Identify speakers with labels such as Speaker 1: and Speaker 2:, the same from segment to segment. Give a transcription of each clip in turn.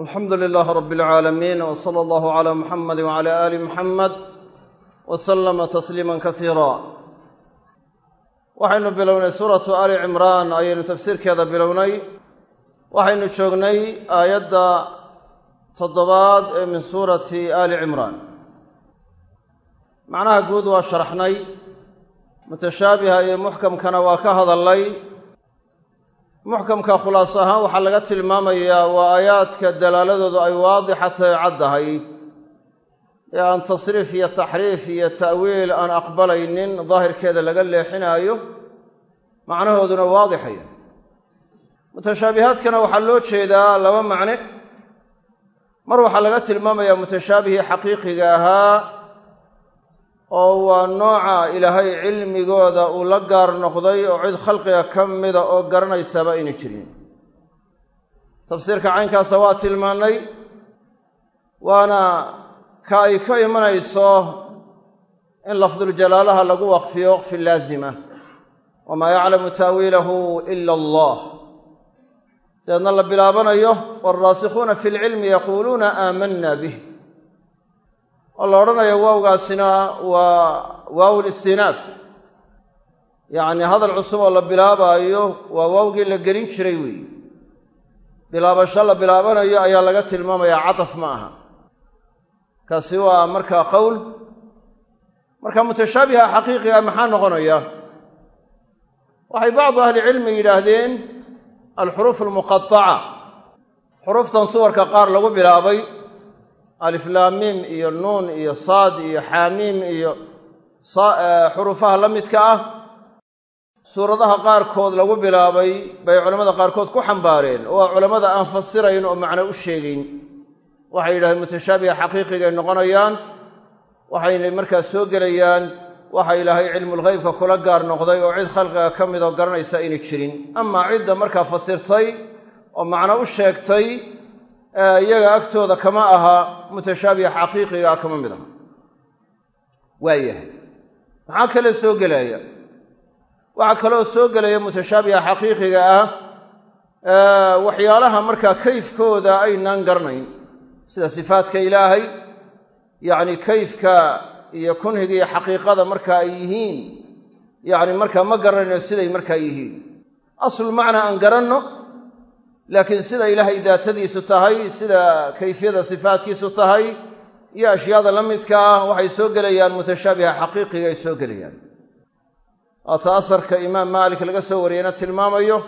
Speaker 1: alxamdu lilaah rab اlcaalamiin w sala allahu cala muxamadi wcala aali muxamed w salama tasliima kasiira waxaynu bilownay suuratu ali cimraan ayaynu tafsiirkeeda bilownay. Waxaynu joognay aayadda toddobaad ee min suurati ali cimraan macnaha guud waa sharaxnay mutashaabiha iyo muxkamkana waa ka hadalnay muxkamka khulaaso ahaan waxaa laga tilmaamayaa waa aayaadka dalaaladoodu ay waadixatay caddahay ee aan tasriif iyo taxriif iyo ta'wiil aan aqbalaynin daahirkeeda laga leexinaayo macnahooduna waadixaya. Mutashaabihaadkana waxaa loo jeedaa laba macne. Mar waxaa laga tilmaamayaa mutashaabihii xaqiiqiga ahaa oo waa nooca ilaahay cilmigooda uu la gaar noqday oo cid khalqiga ka mida oo garanaysaaba ayna jirin. Tafsiirka caynkaasa waa tilmaannay waana ka ay ka imanayso in lafduljalaalaha lagu waqfiyo waqfi laazima wamaa yaclamu taawiilahu ila allah. Dabeedna la bilaabanayo waalraasikhuuna fi lcilmi yaquuluuna aamanna bih oo la odhanayo waawgaasina waa waaw listinaaf yacni hadal cusub oo la bilaabaayo waa waawgii la gelin jiray weeye bilaabasho la bilaabanayo ayaa laga tilmaamayaa cataf ma aha. Kaasi waa markaa qowl marka mutashaabiha xaqiiqiga maxaa noqonaya? Waxay bacdu ahlicilmi yidhaahdeen alxuruuf almuqataca xuruuftan suwarka qaar lagu bilaabay aliflaamiim iyo nuun iyo saad iyo xaamiim iyo xuruufaha la midka ah. Suuradaha qaarkood lagu bilaabay bay culammada qaarkood ku xambaareen oo waa culammada aan fasirayn oo macno u sheegayn. Waxay yidhahdeen mutashaabiha xaqiiqigay noqonayaan waxaynay markaa soo gelayaan waxa ilaahay cilmulgheybka kula gaar noqday oo cid khalqiga ka mid oo garanaysa aynay jirin. Amaa cidda markaa fasirtay oo macno u sheegtay iyaga agtooda kama aha mutashaabiha xaqiiqigaa kama mid aha. Waayahay. Maxaa kale soo gelaya. Waxaa kaloo soo gelaya mutashaabiha xaqiiqiga ah waxyaalaha markaa kayfkooda aynaan garanayn. Sida sifaadka ilaahay yacni kayfka iyo kunhiga iyo xaqiiqada marka ay yihiin yacni markaa ma garanayno siday markaa yihiin. Aslu macnaa aan garanno laakiin sida ilaahay daatadiisu tahay sida kayfiyada sifaadkiisu tahay iyo ashyaada la midka ah waxay soo gelayaan mutashaabiha xaqiiqiga ay soo gelayaan. Waata asarka imaam maalik laga soo wariyeyna tilmaamayo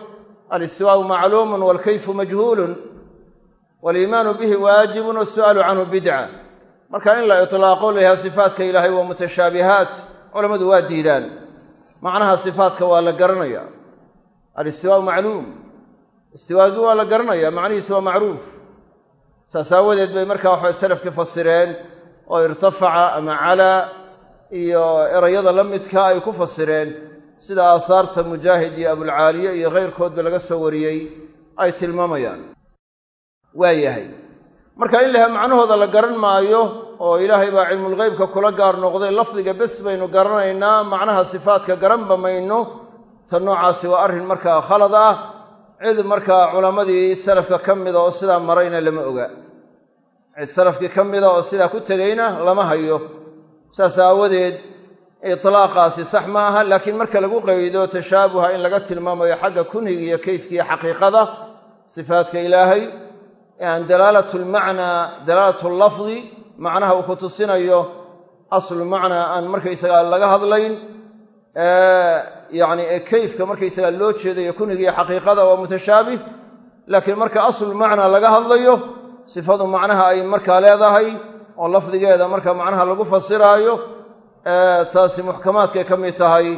Speaker 1: alistiwaau macluumun waalkayfu majhuulun waaliimaanu bihi waajibun wasu'aalu canhu bidca. Marka in la itlaaqo layaha sifaatka ilaahay waa mutashaabihaat culammadu waa diidaan. Macnaha sifaatka waa la garanaya alistiwaau macluum istiwaagii waa la garanaya macnihiisu waa macruuf. Saas aawadeed bay markaa waxay salafkii fasireen oo irtafaca ama calaa iyo erayada la midka ay ku fasireen sida aasaarta mujaahid iyo abulcaaliye iyo khayrkoodba laga soo wariyey ay tilmaamayaan. Waa yahay. Marka in laha macnahooda la garan maayo oo ilaahay baa cilmulgheybka kula gaar noqday lafdiga bes baynu garanaynaa macnaha sifaadka garanba mayno ta noocaasi waa arrin markaa khalad ah cid markaa culammadii salafka ka mida oo sidaa marayna lama oga. Cid salafkii ka mida oo sidaa ku tegayna lama hayo. Saas aawadeed itlaaqaasi sax ma aha laakiin marka lagu qaydo tashaabuha in laga tilmaamayo xagga kunhiga iyo kayfkiiyo xaqiiqada sifaadka ilaahay ee aan dalaalatu lmacnaa dalaalatu lafdi macnaha uu ku tusinayo aslu macnaa aan markaysagaa laga hadlayn yacni ee kayfka markaysagaa loo jeedayo kunhiga iyo xaqiiqada waa mutashaabih laakiin marka aslulmacnaa laga hadlayo sifadu macnaha ay markaa leedahay oo lafdigeeda marka macnaha lagu fasiraayo taasi muxkamaadkay ka mid tahay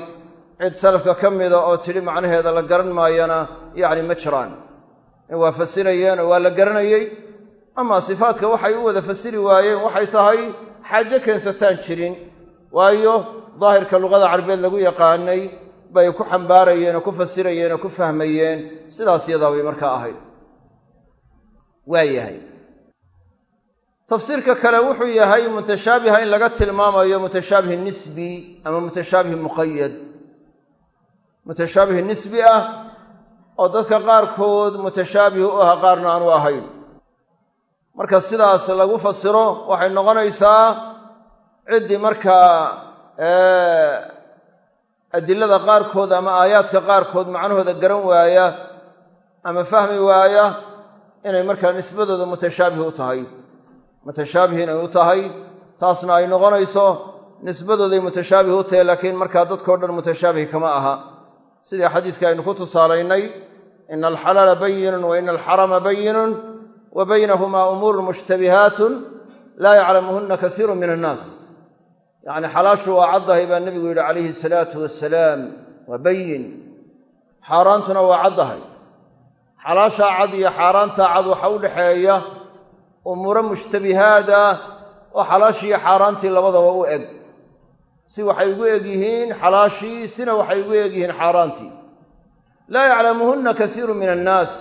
Speaker 1: cid salafka ka mida oo tidhi macnaheeda la garan maayana yacni ma jiraan. Waa fasirayeen oo waa la garanayey amaa sifaadka waxay u wada fasiri waayeen waxay tahay xaajo keensataan jirin waayo daahirka luqada carbeed lagu yaqaanay bay ku xambaarayeen oo ku fasirayeen oo ku fahmayeen sidaas yadaa bay markaa ahayd. Waa yahay. Tafsiirka kale wuxuu yahay mutashaabiha in laga tilmaamayo mutashaabih nisbi ama mutashaabih muqayad mutashaabih nisbi ah oo dadka qaarkood mutashaabih u aha qaarna aanu ahayn. Marka sidaas lagu fasiro waxay noqonaysaa ciddii markaa adilada qaarkood ama aayaadka qaarkood macnahooda garan waaya ama fahmi waaya inay markaa nisbadooda mutashaabih u tahay. Mutashaabih inay u tahay taasna ay noqonayso nisbadooday mutashaabih u tahay laakiin markaa dadkao dhan mutashaabih kama aha. Sidii xadiiska aynu ku tusaalaynay ina alxalaala bayinun wa ina alxarama bayinun wa baynahumaa umuurun mushtabihaatun laa yaclamuhuna kasiiru min annaas yacni xalaashu waa caddahay baa nebigu yidhi calayhi salaatu wasalaam waa bayin xaaraantuna waa caddahay. Xalaashaa cad iyo xaaraantaa cad waxa u dhexeeya umuuro mushtabihaad ah oo xalaashiiyo xaaraantii labadaba u eg. Si waxay ugu eg yihiin xalaashii sina waxay ugu eg yihiin xaaraantii. Laa yaclamuhunna kasiiru min annaas.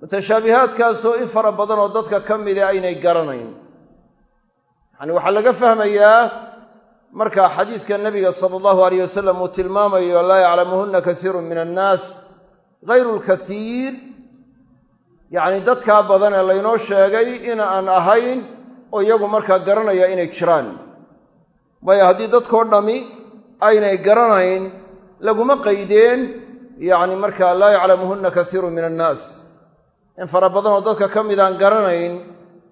Speaker 1: Mutashaabihaadkaasoo in fara badan oo dadka ka mida aynay garanayn. Yacni waxaa laga fahmayaa marka xadiiska nebiga sala allahu alayh wasalam uu tilmaamayo laa yaclamuhunna kasiiru min annaas hayru lkasiir yacni dadkaa badan ee laynoo sheegay in aan ahayn oo iyagu markaa garanaya inay jiraan. Waayo haddii dadkoo dhammi aynay garanayn laguma qaydeen yacni markaa laa yaclamuhunna kasiiru min annaas. In fara badan oo dadka ka midaan garanayn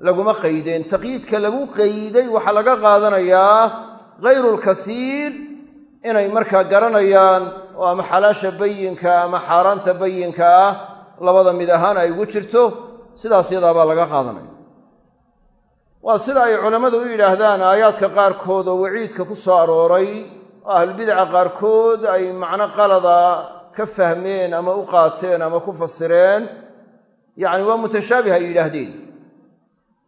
Speaker 1: laguma qaydeen. Taqyiidka lagu qayday waxaa laga qaadanayaa hayru lkasiir inay markaa garanayaan oo ama xalaasha bayinka ama xaaraanta bayinka ah labada mid ahaan ay ugu jirto sidaas yadaabaa laga qaadanaya. Waa sida ay culammadu u yidhaahdaan aayaadka qaarkood oo waciidka ku soo arooray oo ahlulbidaca qaarkood ay macno qalada ka fahmeen ama u qaateen ama ku fasireen yacni waa mutashaabih ay yidhaahdeen.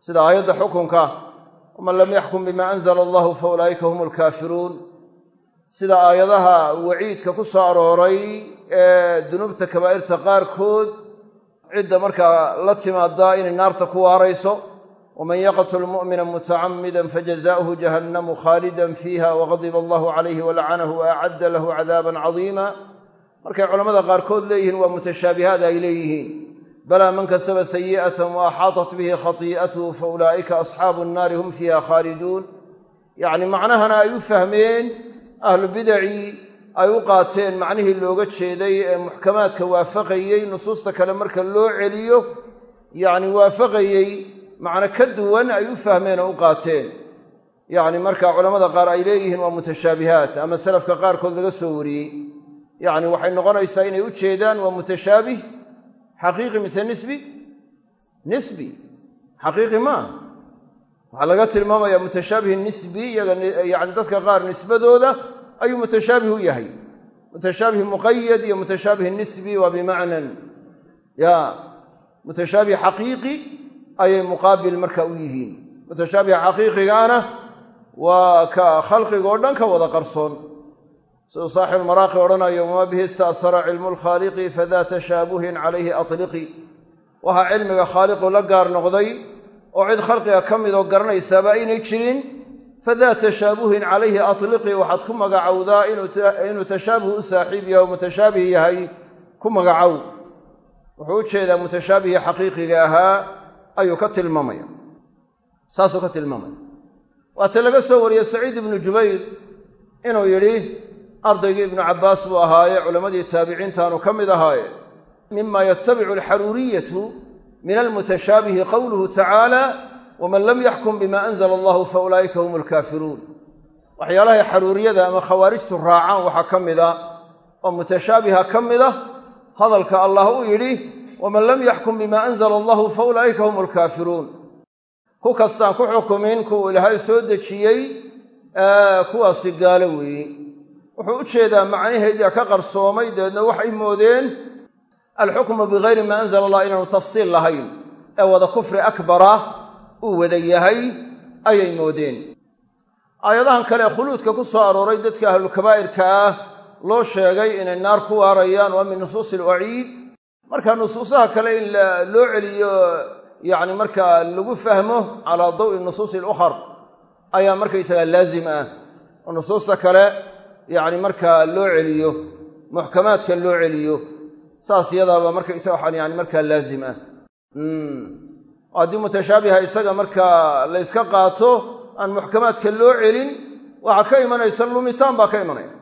Speaker 1: Sida aayadda xukunka waman lam yaxkum bima anzala allahu fa ulaa'ika hum alkaafiruun sida aayadaha waciidka ku soo arooray ee dunuubta kabaa'irta qaarkood cidda markaa la timaadaa inay naarta ku waarayso waman yaqtul mu'mina mutacamida fajazaؤuhu jahannamu khaalidan fiiha waqadiba allahu calayhi walacanahu waacadda lahu cadaaban cadiima markay culammada qaarkood leeyihiin waa mutashaabihaad ay leeyihiin balaa man kasaba sayi'atan wa axaatat bihi khatii'atuhu fa ulaa'ika asxaabu nnaari hum fiiha khaaliduun yacni macnahana ay u fahmeen ahlu bidacii ay u qaateen macnihii looga jeeday ee muxkamaadka waafaqayey nusuusta kale marka loo celiyo yacni waafaqayey macno ka duwan ay u fahmeen oo u qaateen yacni marka culamada qaar ay leeyihiin waa mutashaabihaat ama salafka qaarkood laga soo wariyey yacni waxay noqonaysaa inay u jeedaan waa mutashaabih xaqiiqi mise nisbi nisbi xaqiiqi maaha waxaa laga tilmaamaya mutashaabih nisbi iyaga yani dadka qaar nisbadooda ayuu mutashaabih u yahay mutashaabih muqayad iyo mutashaabih nisbi waa bimacnan ya mutashaabih xaqiiqi ayay muqaabil marka u yihiin mutashaabih xaqiiqigaana waa ka khalqigoo dhan ka wada qarsoon siduu saaxibu maraaqi odhanayo wamaa bihi ista'sara cilmu lkhaaliqi fadaa tashaabuhin calayhi atliqi. Waxaa cilmiga khaaliqu la gaar noqday oo cid khalqiga ka midoo garanaysaaba aynay jirin fadaa tashaabuhin calayhi atliqi. Waxaad ku magacowdaa inuu tashaabuh u saaxiib yahay oo mutashaabih yahay ku magacow. Wuxuu u jeedaa mutashaabihii xaqiiqiga ahaa ayuu ka tilmaamaya. Saasuu ka tilmaamaya. Waata laga soo wariyey saciid ibnu jubayr inuu yidhi ardaygii ibnu cabbaas buu ahaaye culammadii taabiciintaanu ka mid ahaaye mima yatabicu alxaruuriyatu min almutashaabihi qowluhu tacaala waman lam yaxkum bima anzala allahu fa ulaa'ika hum alkaafiruun waxyaalahay xaruuriyada ama khawaarijtu raacaan waxaa ka mid a oo mutashaabiha ka mid a hadalka allah u yidhi waman lam yaxkum bima anzala allahu fa ulaa'ika hum alkaafiruun ku kastaan ku xukumin kuwa ilaahay soo dejiyey kuwaasi gaalo weeye wuxuu u jeedaa macnaheedii ka qarsoomay dabeedna waxay moodeen alxukmu bigayri maa anzala allah inaanu tafsiil lahayn. Ee wada kufri akbara uu wada yahay ayay moodeen. Aayadahan kale ee khuluudka ku soo arooray dadka ahlulkabaa'irka ah loo sheegay inay naar ku waarayaan waa min nusuusi alwaciid marka nusuusaha kale in loo celiyo yacni markaa lagu fahmo calaa dawi nusuusi alukhar ayaa markaysaga laazim ah. Oo nusuusta kale yacni markaa loo celiyo muxkamaadka loo celiyo saas yadaaba markaysaga waxaan yani markaa laazim ah. Oo haddii mutashaabiha isaga markaa la yska qaato aan muxkamaadka loo celin waxaa ka imanaysa lumitaan baa ka imanaya.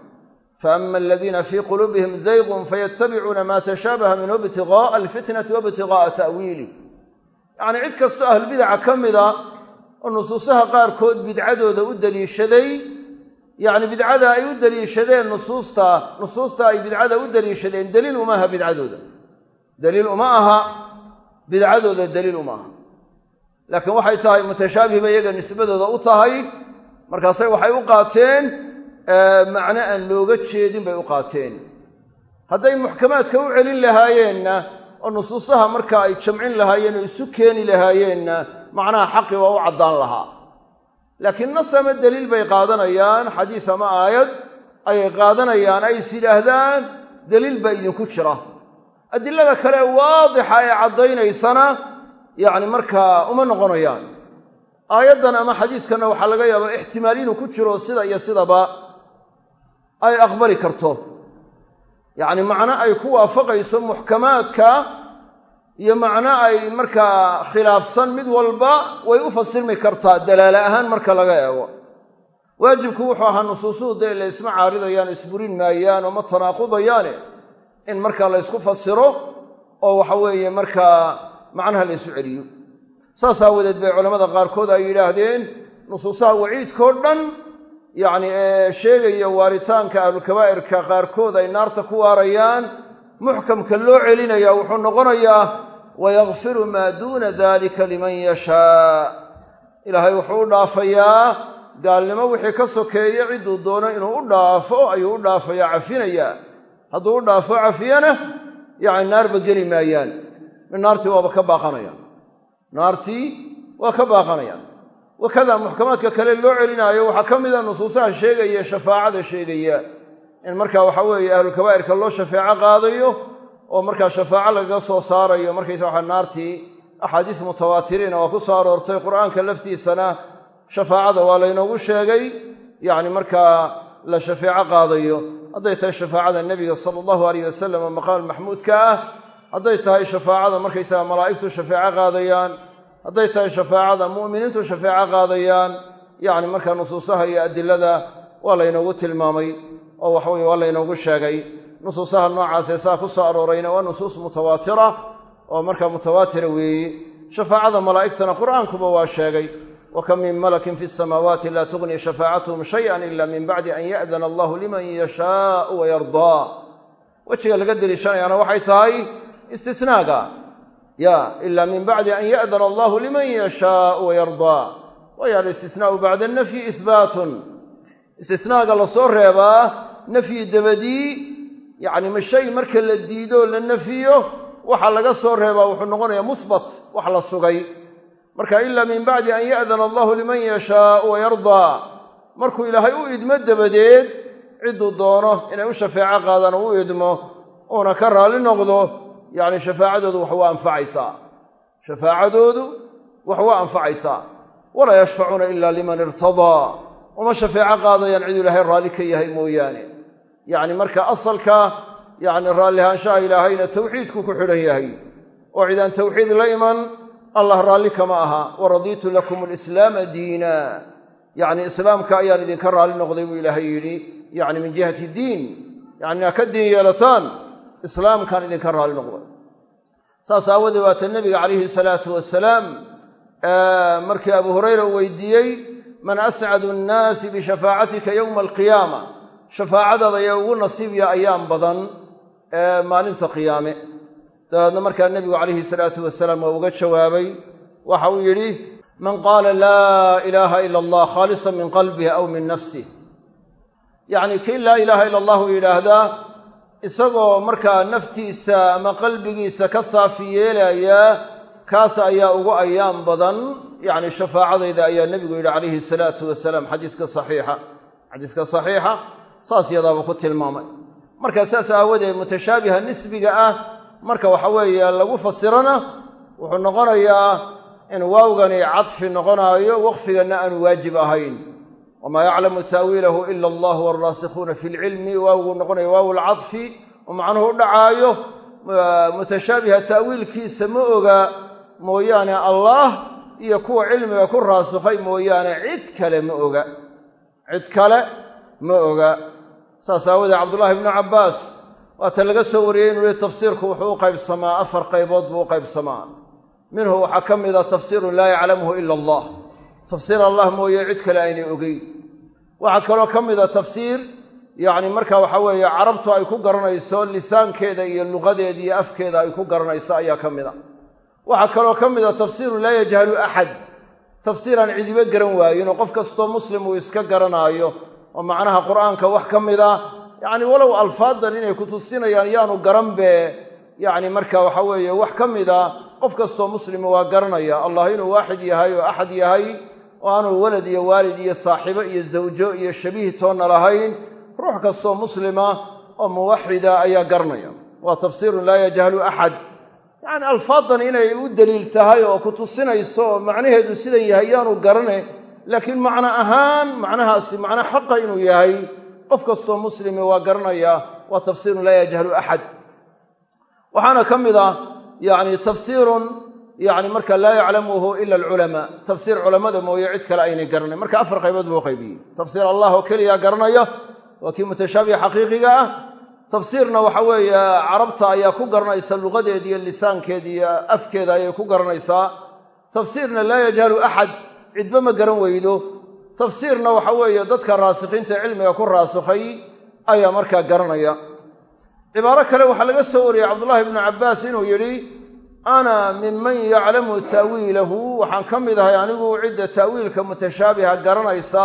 Speaker 1: Faama aladiina fii quluubihim zaygun fayatabicuuna maa tashaabaha minhu ibtiqaa'a alfitnati wa ibtiqaa'a ta'wiili. Yacnii cid kastoo ahlulbidaca ka mida oo nusuusaha qaarkood bidcadooda u deliishaday yacni bidcada ay u deliishadeen nusuusta nusuusta ay bidcada u deliishadeen deliil uma aha bidcadooda. Deliil uma aha bidcadooda deliil uma aha. Laakiin waxay tahay mutashaabih bay iyaga nisbadooda u tahay. Markaasay waxay u qaateen macno aan looga jeedin bay u qaateen. Hadday muxkamaadka u celin lahaayeenna oo nusuusaha marka ay jamcin lahaayeen oo isu keeni lahaayeenna macnaha xaqi waa u caddaan lahaa laakiin nas ama deliil bay qaadanayaan xadiis ama aayad ayay qaadanayaan ay is yidhaahdaan deliil baa idinku jira. Adilada kale waadixa ee caddaynaysana yacni markaa uma noqonayaan. Aayaddan ama xadiiskanna waxaa laga yaabaa ixtimaal inuu ku jiro sida iyo sidaba ay aqbali karto. Yacni macno ay ku waafaqayso muxkamaadka iyo macno ay markaa khilaafsan mid walba way u fasirmi kartaa dalaale ahaan marka laga eego. Waajibku wuxuu ahaa nusuusuhu dee la isma caaridayaan isburin maayaan oo ma tanaaqudayaane in markaa la ysku fasiro oo waxa weeye markaa macnaha la ysu celiyo. Saas aawadeed bay culammada qaarkood ay yidhaahdeen nusuusaha waciidkao dhan yacni ee sheegaya waaritaanka ahlulkabaa'irka qaarkood ay naarta ku waarayaan muxkamka loo celinaya wuxuu noqonayaa wayakfiru maa duuna dalika liman yashaa ilaahay wuxuu u dhaafayaa gaalnimo wixii ka sokeeya cidduu doono inuu u dhaafo ayuu u dhaafayaa cafinayaa hadduu u dhaafo cafiyana yacni naarba geli maayaan naartii waaba ka baaqanayaan naartii waa ka baaqanayaan wakada muxkamaadka kale loo celinaayo waxaa ka mida nusuusaha sheegaya shafaacada sheegaya in marka waxa weeye ahlulkabaa'irka loo shafeeco qaadayo oo markaa shafaaco lagaga soo saarayo markaysa waxa naartii axaadiis mutawaatiriina waa ku soo aroortay qur'aanka laftiisana. Shafaacada waa laynoogu sheegay yacni markaa la shafeeco qaadayo. Hadday tahay shafaacada nebiga sala allahu alayh wasalam oo maqaam maxmuudka ah hadday tahay shafaacada markaysaga malaa'igtu shafeeco qaadayaan hadday tahay shafaacada mu'miniintu shafeeco qaadayaan yacni markaa nusuusaha iyo adilada waa laynoogu tilmaamay oo waxaweye waa laynoogu sheegay nusuusaha noocaasee saa ku soo aroorayna waa nusuus mutawaatira oo markaa mutawaatira weeye shafaacada malaa'igtana qur'aankuba waa sheegay wa kam min malakin fi samaawaati laa tugni shafaacatuhum shayan ila min bacdi an ya'dana allahu liman yashaau wayardaa wejiga laga deliishanayaana waxay tahay istisnaaga. Ya ila min bacdi an ya'dana allahu liman yashaau wayardaa waayo alistisnaau bacda anafyi ihbaatun istisnaaga la soo reebaa nafyi dabadii yacni ma shay marka la diido la nafiyo waxa laga soo reebaa wuxuu noqonayaa musbat wax la sugay. Marka ila min bacdi an ya'dana allahu liman yashaau wayardaa markuu ilaahay u idmo dabadeed cidduu doono inay u shafeeco qaadaan u idmo uuna ka raalli noqdo yacni shafaacadoodu wax waa anfacaysaa. Shafaacadoodu wax waa anfacaysaa. Walaa yashfacuuna ila liman irtadaa. Uma shafeeco qaadayaan ciduu ilaahay raalli ka yahay mooyaane yacni marka asalka yacni raallihaanshaha ilaahayna tawxiidku ku xidhan yahay. Oo cidaan tawxiid la iman allah raalli kama aha. Waradiitu lakum alislaama diina. Yacni islaamka ayaan idinka raalli noqday buu ilaahay yidhi. Yacni min jihati diin. Yacni aa ka diin yeelataan islaamkaan idinka raalli noqday. Saas aawadee waata nebiga calayhi salaatu wasalaam markii abu hurayra uu weydiiyey man ascadu annaasi bishafaacatika yowma alqiyaama shafaacadaada ee ugu nasiibya ayaan badan maalinta qiyaame. Dabeedna markaa nebigu calayhi salaatu wasalaam waa uga jawaabay waxa uu yidhi man qaala laa ilaaha ila allah khaalisan min qalbihi aw min nafsih yacni kii laa ilaaha ila allahu yidhaahdaa isagoo markaa naftiisa ama qalbigiisa ka saafi yeelaya kaas ayaa ugu ayaan badan. Yacni shafaacadayda ayaa nebigu yidhi calayhi salaatu wasalaam xadiiska saxiixa. Xadiiska saxiixa saas yadaaba ku tilmaamay. Marka saas aawadeed mutashaabiha nisbiga ah marka waxa weeye lagu fasirana wuxuu noqonayaa in waawgani cadfi noqonaayo waqfiganna aanu waajib ahayn. Wamaa yaclamu ta'wiilahu ila allah waalraasikhuuna fi lcilmi waawgu noqonaya waaw lcadfi oo macnuhu dhacaayo mutashaabiha ta'wiilkiisa ma oga mooyaane allaah iyo kuwa cilmiga ku raasukhay mooyaane cid kale ma oga. Cid kale ma oga saas aawadee cabdullaahi ibnu cabbaas waata laga soo wariyey inuu yihi tafsiirku wuxuu u qaybsamaa afar qaybood buu u qaybsamaa. Minhu waxaa ka mid a tafsiirun laa yaclamuhu ila allah. Tafsiir allah mooye cid kale aynay ogeyn. Waxaa kaloo ka mid a tafsiir yacni marka waxa weeye carabtu ay ku garanayso lisaankeeda iyo luqadeeda iyo afkeeda ay ku garanayso ayaa ka mid a waxaa kaloo ka mid a tafsiirun laa yajhalu axad tafsiiraan cidiba garan waayin oo qof kastoo muslim uu iska garanaayo oo macnaha qur'aanka wax ka mid a yacni walow alfaadan inay ku tusinayaan yaanu garanbe yacni marka waxa weeye wax ka mid a qof kastoo muslima waa garanaya allah inuu waaxid yahay oo axad yahay oo aanu walad iyo waalid iyo saaxibo iyo zawjo iyo shabiih toonna lahayn ruux kastoo muslima oo muwaxida ayaa garanaya. Waa tafsiirun laa yajhalu axad. Yacni alfaadan inay u deliil tahay oo ku tusinayso oo macnaheedu sidan yahay yaanu garane laakiin macno ahaan macnahaasi macno xaqa inuu yahay qof kastoo muslimi waa garanaya waa tafsiirun laa yajhalu axad waxaana ka mid ah yacni tafsiirun yacni marka laa yaclamuhu ila alculamaa. Tafsiir culammada mooye cid kale aynay garanayn marka afar qaybood buu qaybiyey tafsiir allah oo keliya garanaya waa kii mutashaabiha xaqiiqiga ah. Tafsiirna waxa weeye carabta ayaa ku garanaysa luqadeeda iyo lisaankeeda iyo afkeeda ayay ku garanaysaa. Tafsiirna laa yajhalu axad cidba ma garan weydo. Tafsiirna waxa weeye dadka raasikiinta cilmiga ku raasikhay ayaa markaa garanaya. Cibaaro kale waxaa laga soo wariyey cabdullaahi ibnu cabbaas inuu yidhi ana minman yaclamu ta'wiilahu. Waxaan ka mid ahay anigu cidda ta'wiilka mutashaabiha garanaysa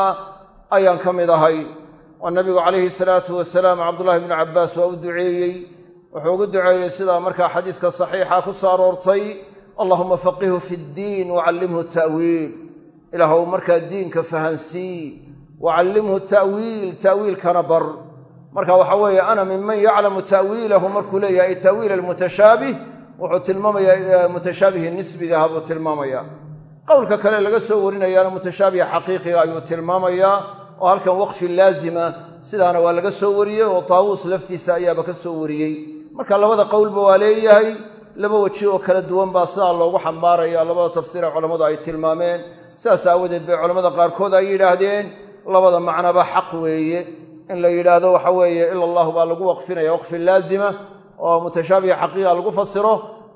Speaker 1: ayaan ka mid ahay. Oo nabigu calayhi salaatu wasalaam cabdullahi ibnu cabbaas waa u duceeyey. Wuxuu ugu duceeyey sidaa markaa xadiiska saxiixa ku soo aroortay allahuma faqihu fi ddiin wacallimhu ta'wiil ilaahw markaa diinka fahansii wacallimhu ta'wiil ta'wiilkana bar. Marka waxa weeye ana minman yaclamu ta'wiilahu markuu leeyahay ta'wiil almutashaabih wuxuu tilmaamayaa mutashaabihi nisbigaha buu tilmaamaya. Qowlka kale laga soo warinayaana mutashaabiha xaqiiqiga ayuu tilmaamayaa oo halkan waqfi laazima sidaana waa laga soo wariyey oo taawuus laftiisa ayaaba ka soo wariyey. Marka labada qowlba waa leeyahay laba weji oo kala duwan baa sidaa loogu xambaaraya labada tafsiire culammadu ay tilmaameen sidaas aawadeed bay culammada qaarkood ay yidhaahdeen labada macnaba xaq weeye. In la yidhaahdo waxa weeye ila allahu baa lagu waqfinaya waqfi laazima oo mutashaabihi xaqiiqa lagu fasiro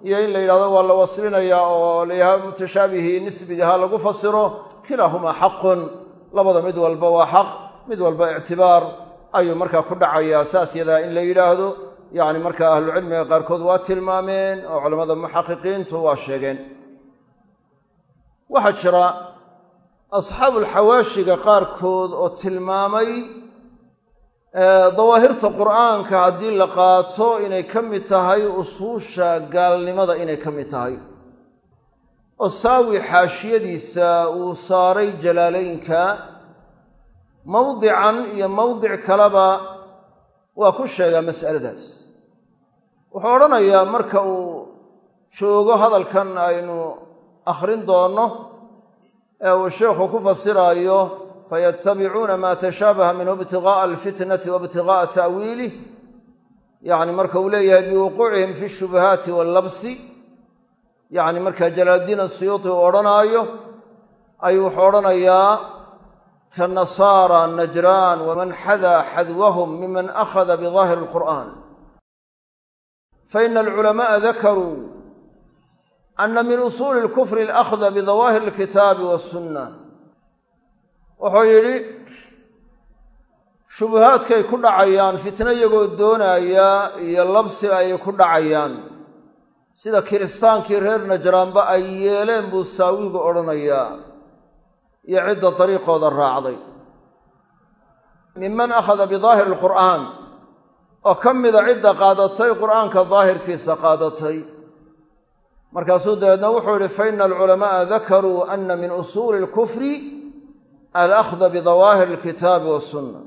Speaker 1: iyo in la yidhahdo waa la waslinaya oo layaha mutashaabihi nisbigaha lagu fasiro kilaahumaa xaqun. Labada mid walba waa xaq mid walba ictibaar. Ayuu markaa ku dhacayaa saas yadaa in la yidhaahdo. Yacni markaa ahlucilmiga qaarkood waa tilmaameen oo culammada muxaqiqiintu waa sheegeen waxaa jira asxaabulxawaashiga qaarkood oo tilmaamay dawaahirta qur'aanka haddii la qaato inay ka mid tahay usuusha gaalnimada inay ka mid tahay. Oo saawi xaashiyadiisa uu saaray jalaalaynka mawdican iyo mawdic kaleba waa ku sheegaa mas'aladaas. Wuxuu odhanayaa marka uu joogo hadalkan aynu akhrin doono ee uu sheikhu ku fasiraayo fayatabicuuna maa tashaabaha minhu ibtiqaa'a alfitnati wa ibtiqaa'a ta'wiilih yacni marka uu leeyahay biwuquucihim fi shubahaati wallabsi yacni marka jalaaldiin asiyuuti uu odhanaayo ayuu wuxuu odhanayaa ka nasaara najraan waman xadaa xadwahum miman akhada bidaahiri alqur'aan. Fa ina alculama'a dakaruu ana min usuuli اlkufri alakhda bidawaahiri alkitaabi waاsunna wuxuu yidhi shubahaadkay ku dhacayaan fitno iyagoo doonaya iyo labsi ayay ku dhacayaan sida kiristaankii reer najraanba ay yeeleen buu saawigu odhanayaa iyo cidda dariiqooda raacday minman akhada bidaahiri alqur'aan oo ka mida cidda qaadatay qur'aanka daahirkiisa qaadatay markaasuu dabeedna wuxuu yidhi faina alculama'a dakaruu ana min usuuli alkufri alakhda bidawaahiri alkitaabi wasunna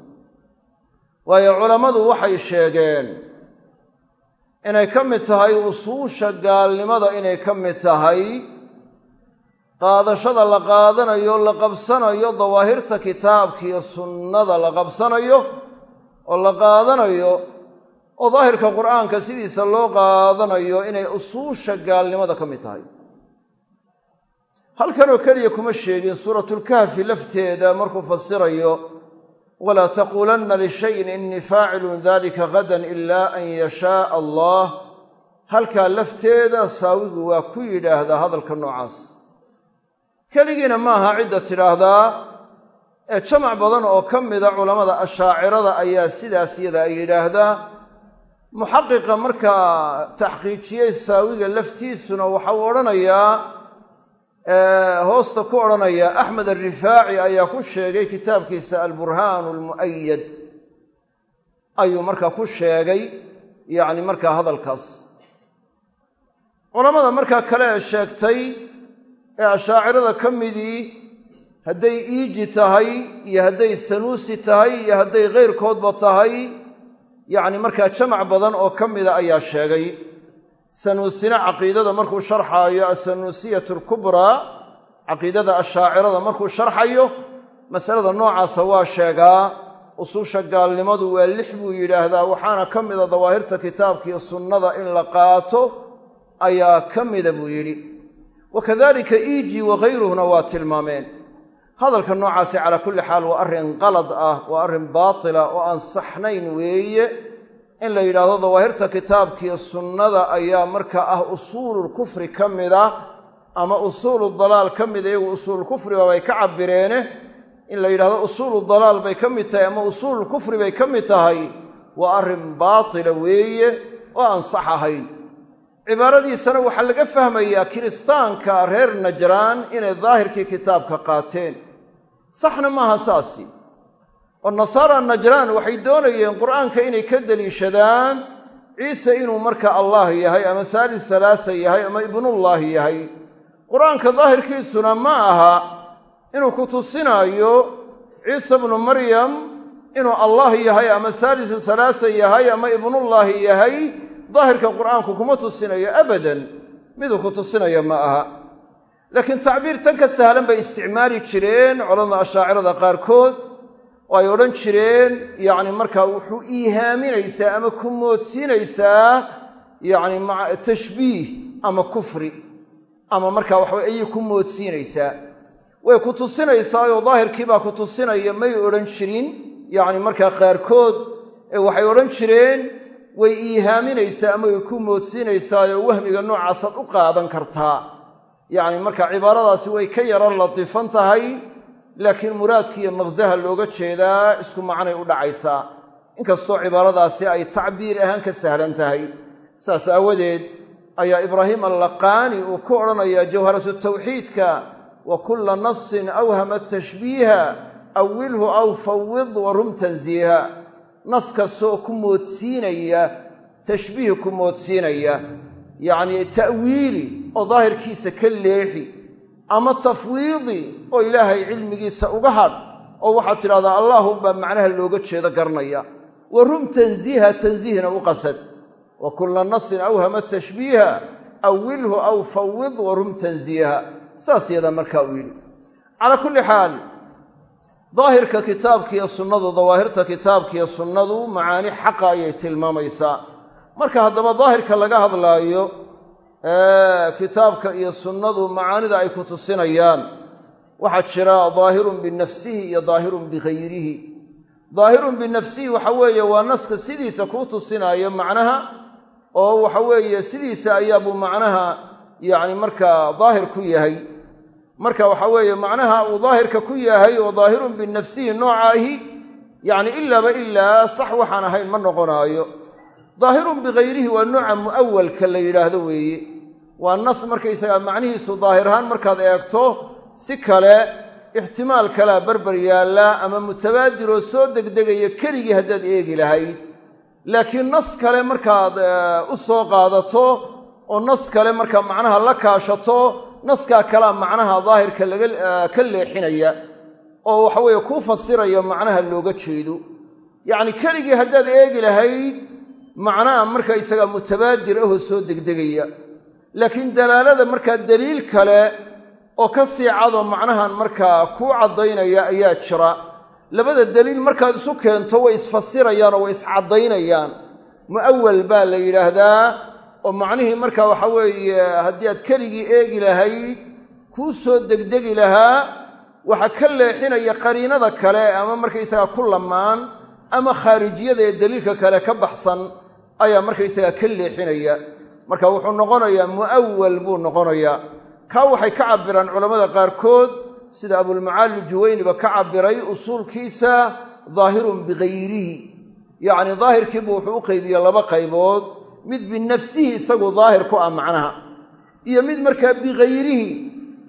Speaker 1: waayo culammadu waxay sheegeen inay ka mid tahay usuusha gaalnimada inay ka mid tahay qaadashada la qaadanayo la qabsanayo dawaahirta kitaabka iyo sunnada la qabsanayo oo la qaadanayo oo daahirka qur'aanka sidiisa loo qaadanayo inay usuusha gaalnimada ka mid tahay. Halkanoo keliya kuma sheegin suuratulkahfi lafteeda markuu fasirayo walaa taquulanna lishayin innii faacilun dalika gadan ilaa an yashaaa allah. Halkaa lafteeda saawigu waa ku yidhaahdaa hadalka noocaas. Keligiina maaha cidda tidhaahdaa ee jamac badan oo ka mida culammada ashaacirada ayaa sidaas iyada ay yidhaahdaa muxaqiqa markaa taxqiijiyey saawiga laftiisuna waxa uu odhanayaa hoosta ku odhanaya axmed alrifaaci ayaa ku sheegay kitaabkiisa alburhaan almu'ayad ayuu markaa ku sheegay yacni markaa hadalkaas. Culammada markaa kale ee sheegtay ee ashaacirada ka midii hadday iiji tahay iyo hadday sanuusi tahay iyo hadday keyrkoodba tahay yacni markaa jamac badan oo ka mida ayaa sheegay sanuusina caqiidada markuu sharxaayo asanuusiyatu alkubraa caqiidada ashaacirada markuu sharxayo masalada noocaasa waa sheegaa ususha gaalnimadu waa lix buu yidhaahdaa waxaana ka mida dawaahirta kitaabkiiyo sunnada in la qaato ayaa ka mida buu yidhi. Wa kadalika iiji wakayruhuna waa tilmaameen hadalka noocaasi calaa kulli xaal waa arrin qalad ah waa arrin baatila oo aan saxnayn weeye. In la yidhaahdo dawaahirta kitaabkiiyo sunnada ayaa markaa ah usuululkufri ka mida ama usuulu dalaal ka mida iyagu usuululkufriba bay ka cabbireene. In la yidhahdo usuulu dalaal bay ka mid tahay ama usuululkufri bay ka mid tahay waa arrin baatila weeye oo aan sax ahayn. Cibaaradiisana waxaa laga fahmayaa kiristaanka reer najraan inay daahirkii kitaabka qaateen saxna maaha saasi. Oo nasaara najraan waxay doonayeen qur'aanka inay ka deliishadaan ciise inuu marka allah yahay ama saalis salaasa yahay ama ibnullaahi yahay. Qur'aanka daahirkiisuna ma aha inuu ku tusinaayo ciise bnu maryam inuu allah yahay ama saalisu salaasa yahay ama ibnullaahi yahay. Daahirka qur'aanku kuma tusinayo abadan. Miduu ku tusinayo ma aha laakiin tacbiir tan ka sahlan bay isticmaali jireen culamada ashaacirada qaarkood. Oo ay odhan jireen yacni markaa wuxuu iihaaminaysaa ama ku moodsiinaysaa yacni tashbiih ama kufri ama markaa waxawa ayay ku moodsiinaysaa way ku tusinaysaayoo daahirkii baa ku tusinaya may odhan jirin yacni markaa qaarkood ee waxay odhan jireen way iihaaminaysaa ama way ku moodsiinaysaayoo wahmiga noocaasaad u qaadan kartaa yacni marka cibaaradaasi way ka yaro latifan tahay laakiin muraadki iyo maqsaha looga jeedaa isku macnay u dhacaysaa inkastoo cibaaradaasi ay tacbiir ahaan ka sahlan tahay. Saas aawadeed ayaa ibraahim allaqaani uu ku odhanayaa jawharatu tawxiidka wa kulla nasin awhama tashbiiha awilhu aw fawid warum tansiiha nas kastoo ku moodsiinaya tashbiih ku moodsiinaya. Yacnii ta'wiili oo daahirkiisa ka leexi ama tafwiidi oo ilaahay cilmigiisa uga hadh oo waxaad tidhahdaa allaahunbaa macnaha looga jeedo garanaya wa rum tansiiha tansiihna u qasad. Wa kulla nasin awhama tashbiiha awilhu aw fawid wa rum tansiiha saas yadaa markaa uu yidhi. Calaa kulli xaal daahirka kitaabkiiyo sunnadu dawaahirta kitaabkiiyo sunnadu macaani xaqa ayay tilmaamaysaa. Marka haddaba daahirka laga hadlaayo kitaabka iyo sunnadu macaanida ay ku tusinayaan. Waxaa jira daahirun binafsihi iyo daahirun bigayrihi daahirun binafsihi waxa weeye waa naska sidiisa kuu tusinaayo macnaha oo waxa weeye sidiisa ayaabuu macnaha yacni markaa daahir ku yahay. Marka waxa weeye macnaha uu daahirka ku yahay oo daahirun binafsihi noocaahi yacni ilaaba ilaa sax waxaan ahayn ma noqonaayo. Daahirun bikayrihi waa nooca mu'awalka la yidhaahdo weeye waa nas markaysagaa macnihiisu daahir ahaan markaad eegto si kale ixtimaal kalea barbar yaallaa ama mutabaadiroo soo degdegaya keligii haddaad eegi lahayd. Laakiin nas kale markaad u soo qaadato oo nas kale markaa macnaha la kaashato naskaa kalea macnaha daahirka laga ka leexinaya oo waxa weeye kuu fasiraya macnaha looga jeedo. Yacni keligii haddaad eegi lahayd macnaha markaysagaa mutabaadir ahoo soo degdegaya laakiin dalaalada markaa daliil kale oo ka sii cadoo macnahan markaa kuu caddaynaya ayaa jira. Labada daliil markaad isu keento way isfasirayaan oo way iscaddaynayaan mu'awal baa la yidhaahdaa oo macnihii markaa waxa weeye haddii aad keligii eegi lahayd kuu soo degdegi lahaa waxa ka leexinaya qariinada kale ama markaysagaa ku lamaan ama khaarijiyada ee daliilka kale ka baxsan ayaa markaysagaa ka leexinaya marka wuxuu noqonayaa mu'awal buu noqonayaa. Kaa waxay ka cabbiraan culammada qaarkood sida abulmacaali juwayniba ka cabbiray usuulkiisa daahirun bikayrihi yacni daahirkiibu wuxuu u qaybiye laba qaybood mid binafsihi isagu daahir ku ah macnaha iyo mid markaa bikayrihi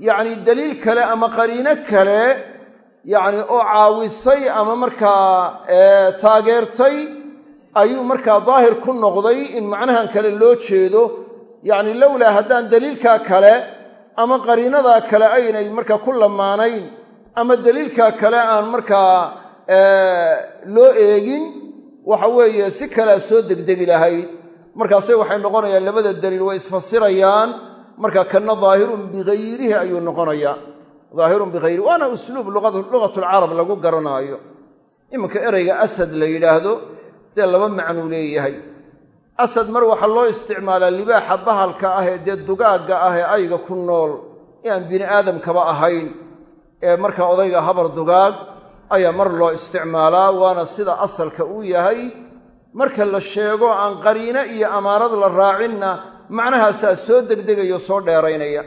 Speaker 1: yacni daliil kale ama qariino kale yacni oo caawisay ama markaa taageertay ayuu markaa daahir ku noqday in macnahan kale loo jeedo yacni lowlaa haddaan daliilkaa kale ama qariinadaa kale aynay markaa ku lamaanayn ama daliilkaa kale aan markaa loo eegin waxa weeye si kalea soo degdegi lahayd markaase waxay noqonayaan labada daliil way isfasirayaan. Marka kanna daahirun bikayrihi ayuu noqonayaa. Daahirun bikayrihi waana usluub lugatulcarab lagu garanaayo. Iminka ereyga asad la yidhaahdo dee laba macnuu leeyahay. Asad mar waxaa loo isticmaalaa libaaxa bahalka ah ee dee dugaagga ah ee ayga ku nool ee aan bini aadamkaba ahayn. Ee markaa odayga habar dugaag ayaa mar loo isticmaalaa waana sida asalka uu yahay. Marka la sheego aan qariino iyo amaarad la raacinna macnahaasaa soo degdegayo soo dheeraynaya.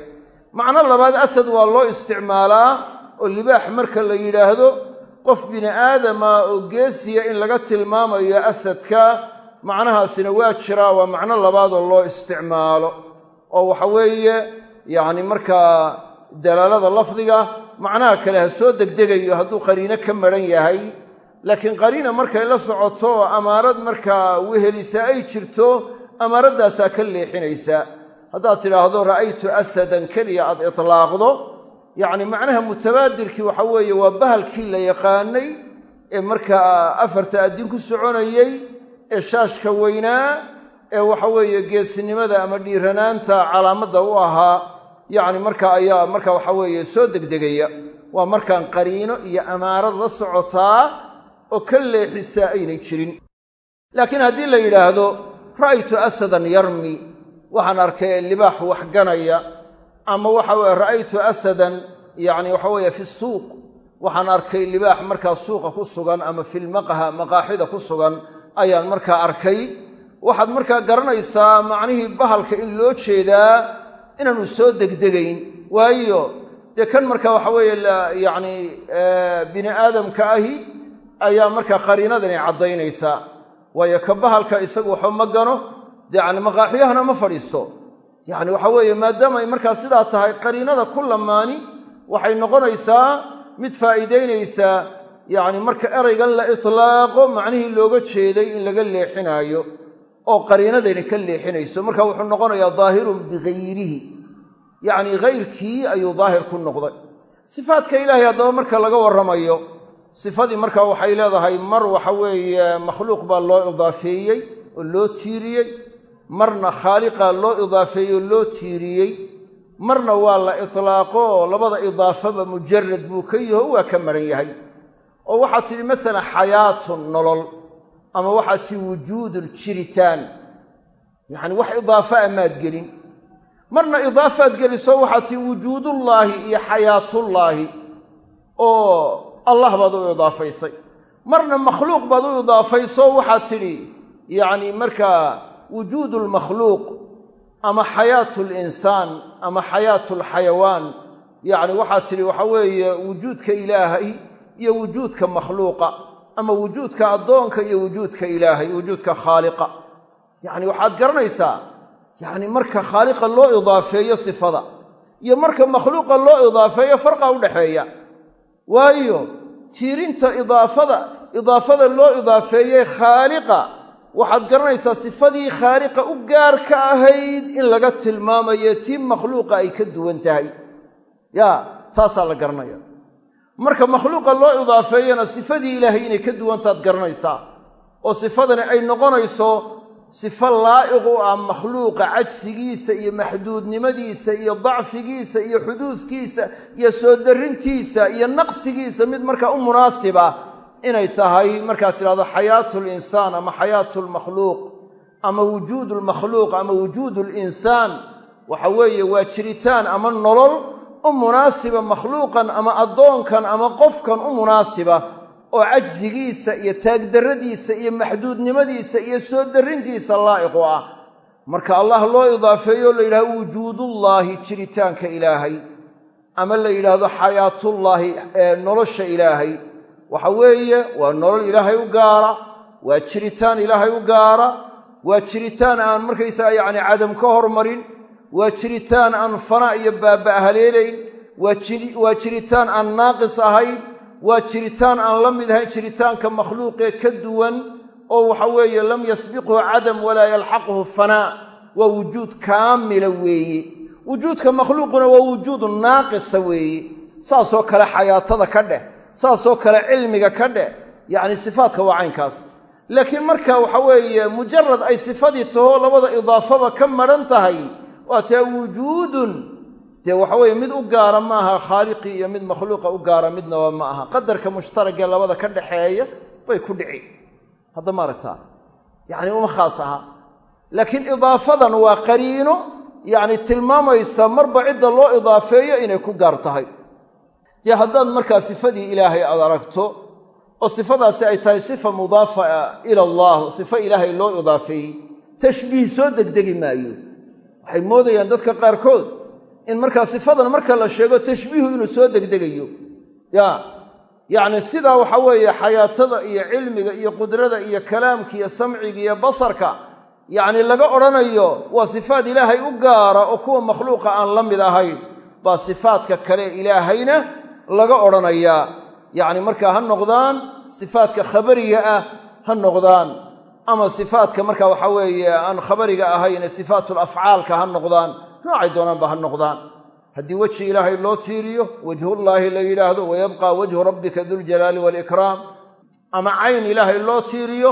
Speaker 1: Macno labaad asad waa loo isticmaalaa oo libaax marka la yidhaahdo qof bini aadama oo geesiya in laga tilmaamayo asadka macnahaasina waa jiraa waa macno labaadoo loo isticmaalo. Oo waxa weeye yacni markaa dalaalada lafdiga macnaha kale ha soo degdegayo hadduu qariino ka maran yahay. Laakiin qariina markay la socoto amaarad markaa wehelisa ay jirto amaaradaasaa ka leexinaysa. Haddaad tidhaahdo ra'aytu asadan keliya aad itlaaqdo yacni macnaha mutabaadirkii waxa weeye waa bahalkii la yaqaanay ee markaa afarta addin ku soconayey ee shaashka weynaa ee waxa weeye geesinimada ama dhiiranaanta calaamadda u ahaa. Yacni marka ayaa marka waxa weeye soo degdegaya. Waa markaan qariino iyo amaarad la socotaa oo ka leexisaa aynay jirin. Laakiin haddii la yidhaahdo ra'aytu asadan yarmi waxaan arkay libaax waxganaya ama waxa weye ra'aytu asadan yacni waxa weeye fi suuq. Waxaan arkay libaax markaa suuqa ku sugan ama filmaqha maqaaxida ku sugan ayaan markaa arkay. Waxaad markaa garanaysaa macnihii bahalka in loo jeedaa inaanu soo degdegayn. Waayo dee kan marka waxa weeye yacni bini aadamka ahi ayaa markaa qariinadani caddaynaysaa. Waayo ka bahalka isagu waxba ma gano dee yani maqaaxiyahana ma fadhiisto yacni waxa weeye maadaama ay markaa sidaa tahay qariinada ku lamaani waxay noqonaysaa mid faa'iidaynaysaa yacni marka eraygan la itlaaqo macnihii looga jeeday in laga leexinaayo oo qariinadayna ka leexinayso. Marka wuxuu noqonayaa daahirun bikayrihi yacni hayrkii ayuu daahir ku noqday. Sifaadka ilaahay haddaba marka laga warramayo sifadii marka waxay leedahay mar waxa weeye makhluuq baa loo idaafeeyey oo loo tiiriyey marna khaaliqaa loo idaafeeyey oo loo tiiriyey marna waa la itlaaqo oo labada idaafaba mujarad buu ka yaho waa ka maran yahay. oo waxaad tidhi masalan xayaatun nolol ama waxaad tidhi wujuudun jiritaan. Yacni wax idaafa a maad gelin. Marna idaafaad geliso waxaad tidhi wujuudullaahi iyo xayaatullaahi. oo allah baad u idaafaysay. Marna makhluuq baad u idaafayso waxaad tidhi yacni markaa wujuudu lmakhluuq ama xayaatu linsaan ama xayaatu lxayawaan yacni waxaad tidhi waxa weeye wujuudka ilaahay iyo wujuudka makhluuqa ama wujuudka addoonka iyo wujuudka ilaahay wujuudka khaaliqa yacni waxaad garanaysaa yacni marka khaaliqa loo idaafeeyo sifada iyo marka makhluuqa loo idaafeeyo farqa udhaxeeya waayo tiirinta idaafada idaafada loo idaafeeyey khaaliqa waxaad garanaysaa sifadii khaaliqa u gaarka ahayd in laga tilmaamayo tii makhluuqa ay ka duwan tahay. Ya taasaa la garanaya. Marka makhluuqa loo idaafeeyana sifadii ilaahay inay ka duwantaad garanaysaa oo sifadani ay noqonayso sifo laa'iq u ah makhluuqa cajsigiisa iyo maxduudnimadiisa iyo dacfigiisa iyo xuduudkiisa iyo soo darrintiisa iyo naqsigiisa mid markaa u munaasiba inay tahay markaad tidhahdo xayaatu linsaan ama xayaatu lmakhluuq ama wujuudu lmakhluuq ama wujuudu linsaan waxa weeye waa jiritaan ama nolol u munaasiba makhluuqan ama addoonkan ama qofkan u munaasiba oo cajsigiisa iyo taagdarradiisa iyo maxduudnimadiisa iyo soo darrintiisa laa'iq u ah. Marka allah loo idaafeeyo la yidhahdo wujuudullaahi jiritaanka ilaahay ama la yidhaahdo xayaatullaahi ee nolosha ilaahay waxa weeye waa nolol ilaahay u gaara waa jiritaan ilaahay u gaara waa jiritaan aan markaysaga yacni cadam ka hormarin waa jiritaan aan fana iyo baaba' haleelayn waa jiritaan aan naaqis ahayn waa jiritaan aan la mid ahayn jiritaanka makhluuqee ka duwan oo waxa weeye lam yasbiqhu cadam walaa yalxaqhu fanaa waa wujuud kaamila weeye. Wujuudka makhluuquna waa wujuudu naaqisa weeye. Saasoo kale xayaatada ka dheh saasoo kale cilmiga ka dheh yacni sifaadka waa caynkaas. Laakiin marka waxa weeye mujarad ay sifadii taho labada idaafaba ka madhan tahay waa taa wujuudun. Dee waxa weeye mid u gaara ma aha khaaliqii iyo mid makhluuqa u gaara midnaba ma aha. Qadarka mushtaragee labada ka dhaxeeya bay ku dhici. Hadda ma aragtaa yacni uma khaas aha. Laakiin idaafadan waa qariino yacni tilmaamaysa marba cidda loo idaafeeyo inay ku gaar tahay dee haddaad markaa sifadii ilaahay aad aragto oo sifadaasi ay tahay sifa mudaafa ila allah sifo ilaahay loo idaafeeyey tashbiih soo degdegi maayo. Waxay moodayaan dadka qaarkood in markaa sifadan marka la sheego tashbiihu inuu soo degdegayo. Ya yacni sidaa waxa weeye xayaatada iyo cilmiga iyo qudrada iyo kalaamka iyo samciga iyo basarka yacni laga odhanayo waa sifaad ilaahay u gaara oo kuwa makhluuqa aan la mid ahayn baa sifaadka kale ilaahayna laga odhanayaa. Yacni markaa ha noqdaan sifaadka khabariga ah ha noqdaan. Ama sifaadka marka waxa weeye aan khabariga ahayne sifaatul afcaalka ha noqdaan. Noocay doonaanba ha noqdaan. Haddii weji ilaahay loo tiiriyo wajhullaahi la yidhaahdo wayabqa wajhu rabbika duljalaali waalikraam ama cayn ilaahay loo tiiriyo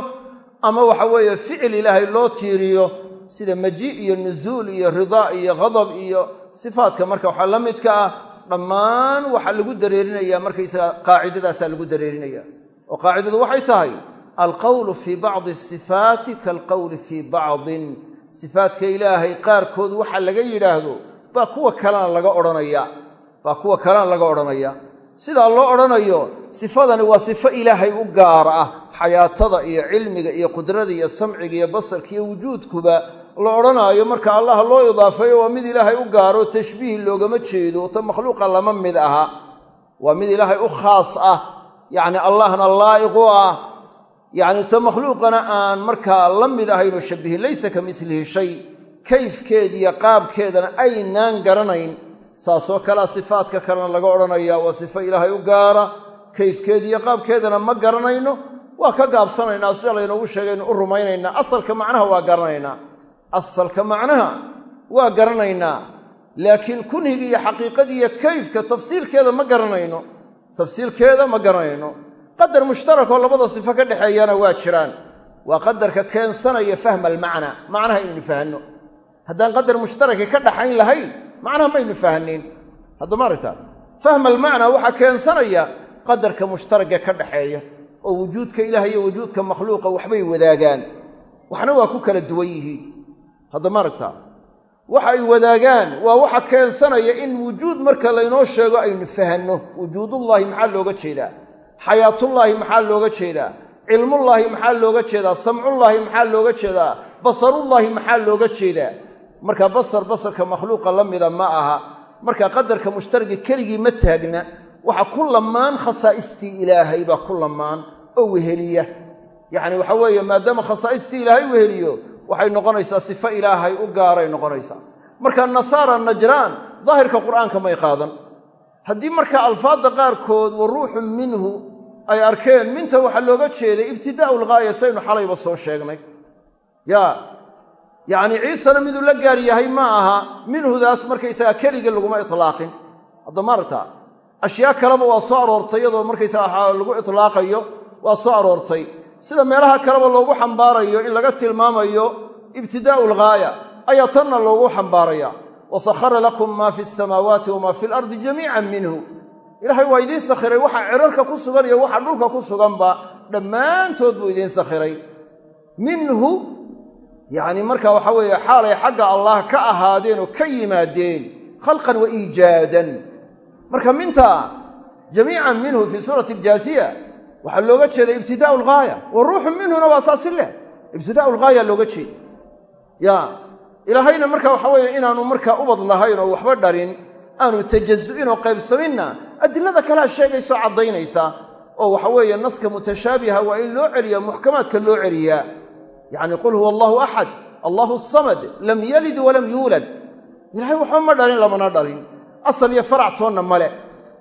Speaker 1: ama waxa weeye ficil ilaahay loo tiiriyo sida maji iyo nuzuul iyo ridaa iyo ghadab iyo sifaadka marka waxaa la midka ah dhammaan waxaa lagu dareerinaya markaysaga qaacidadaasaa lagu dareerinaya. Oo qaacidadu waxay tahay alqowlu fii bacdi asifaati kaalqowli fii bacdin. Sifaadka ilaahay qaarkood waxa laga yidhaahdo baa kuwa kalena laga odhanaya. Baa kuwa kalena laga odhanaya. Sidaa loo odhanayo sifadani waa sifo ilaahay u gaar ah. Xayaatada iyo cilmiga iyo qudrada iyo samciga iyo basarka iyo wujuudkuba la odhanaayo marka allah loo idaafeeyo waa mid ilaahay u gaaro tashbiih loogama jeedo ta makhluuqa lama mid aha. Waa mid ilaahay u khaas ah yacni allahna laa'iq u ah. Yacni ta makhluuqana aan markaa la mid ahaynoo shabihin laysa ka milihi shay kayfkeediiyo qaabkeedana aynaan garanayn. Saasoo kalea sifaadka kalena laga odhanaya waa sifo ilaahay u gaara kayfkeediiyo qaabkeedana ma garanayno. Waa ka gaabsanaynaa sida laynoogu sheegaynu u rumaynaynaa asalka macnaha waa garanaynaa asalka macnaha waa garanaynaa laakiin kunhiga iyo xaqiiqadii iyo kayfka tafsiilkeeda ma garanayno. Tafsiilkeeda ma garanayno. Qadar mushtarakoo labada sifo ka dhexeeyana waa jiraan. Waa qadarka keensanaya fahma almacnaa macnaha inaynu fahanno. Haddaan qadar mushtaraki ka dhaxayn lahayn macnaha maynu fahannin. Haddama aragtaa? Fahma almacnaa waxaa keensanaya qadarka mushtaragga ka dhaxeeya oo wujuudka ilaah iyo wujuudka makhluuqa waxbay wadaagaan. Waxna waa ku kala duwan yihiin haddama aragtaa waxa ay wadaagaan waa waxa keensanaya in wujuud marka laynoo sheego aynu fahanno. Wujuudullaahi maxaa looga jeedaa? Xayaatullaahi maxaa looga jeedaa? Cilmullaahi maxaa looga jeedaa? Samcullaahi maxaa looga jeedaa? Basarullaahi maxaa looga jeedaa? Marka basar basarka makhluuqa la mida ma aha. Marka qadarka mushtaragi keligii ma taagna waxa ku lamaan khasaa'istii ilaahay baa ku lamaan oo weheliya. Yacni waxa weeye maadaama khasaa'istii ilaahay weheliyo waxay noqonaysaa sifo ilaahay u gaaray noqonaysaa. Marka nasaara najraan daahirka qur'aanka may qaadan. Haddii marka alfaadda qaarkood wa ruuxun minhu ay arkeen minta waxaa looga jeeday ibtidaa'u lghaaya saynu xalayba soo sheegnay. Ya yacni ciisana miduu la gaar yahay ma aha minhudaas markaysagaa keligii laguma itlaaqin. Hadda maarta ashyaa kaleba waa soo aroortay iyadoo markaysaga lagu itlaaqayo waa soo aroortay sida meelaha kaleba loogu xambaarayo in laga tilmaamayo ibtidaa'u lghaaya ayaa tanna loogu xambaaraya. Wasakhara lakum maa fi samaawaati wamaa fi lardi jamiican minhu. Ilaahay waa idiin sakhiray waxa cirarka ku sugan iyo waxa dhulka ku suganba dhammaantood buu idiin sakhiray. Minhu yacni marka waxa weeye xaalay xagga allah ka ahaadeen oo ka yimaadeen khalqan wa iijaadan. Marka minta jamiican minhu fii suurati aljaasiya waxaa looga jeeda ibtidaau alghaaya wa ruuxu minhuna waa saasi leh. Ibtidaau lghaaya looga jeeda ya ilaahayna marka waxa weeye inaanu markaa ubad lahayn oo waxba dhalin aanu tajazu'in oo qaybsaminna adilada kalea sheegayso caddaynaysa. Oo waxa weeye naska mutashaabiha waa in loo celiyaa muxkamaadka loo celiyaa yacni qul huwa allahu axad allahu samad lam yalid walam yuulad. Ilahay waxba ma dhalin lamana dhalin asal iyo farac toonna male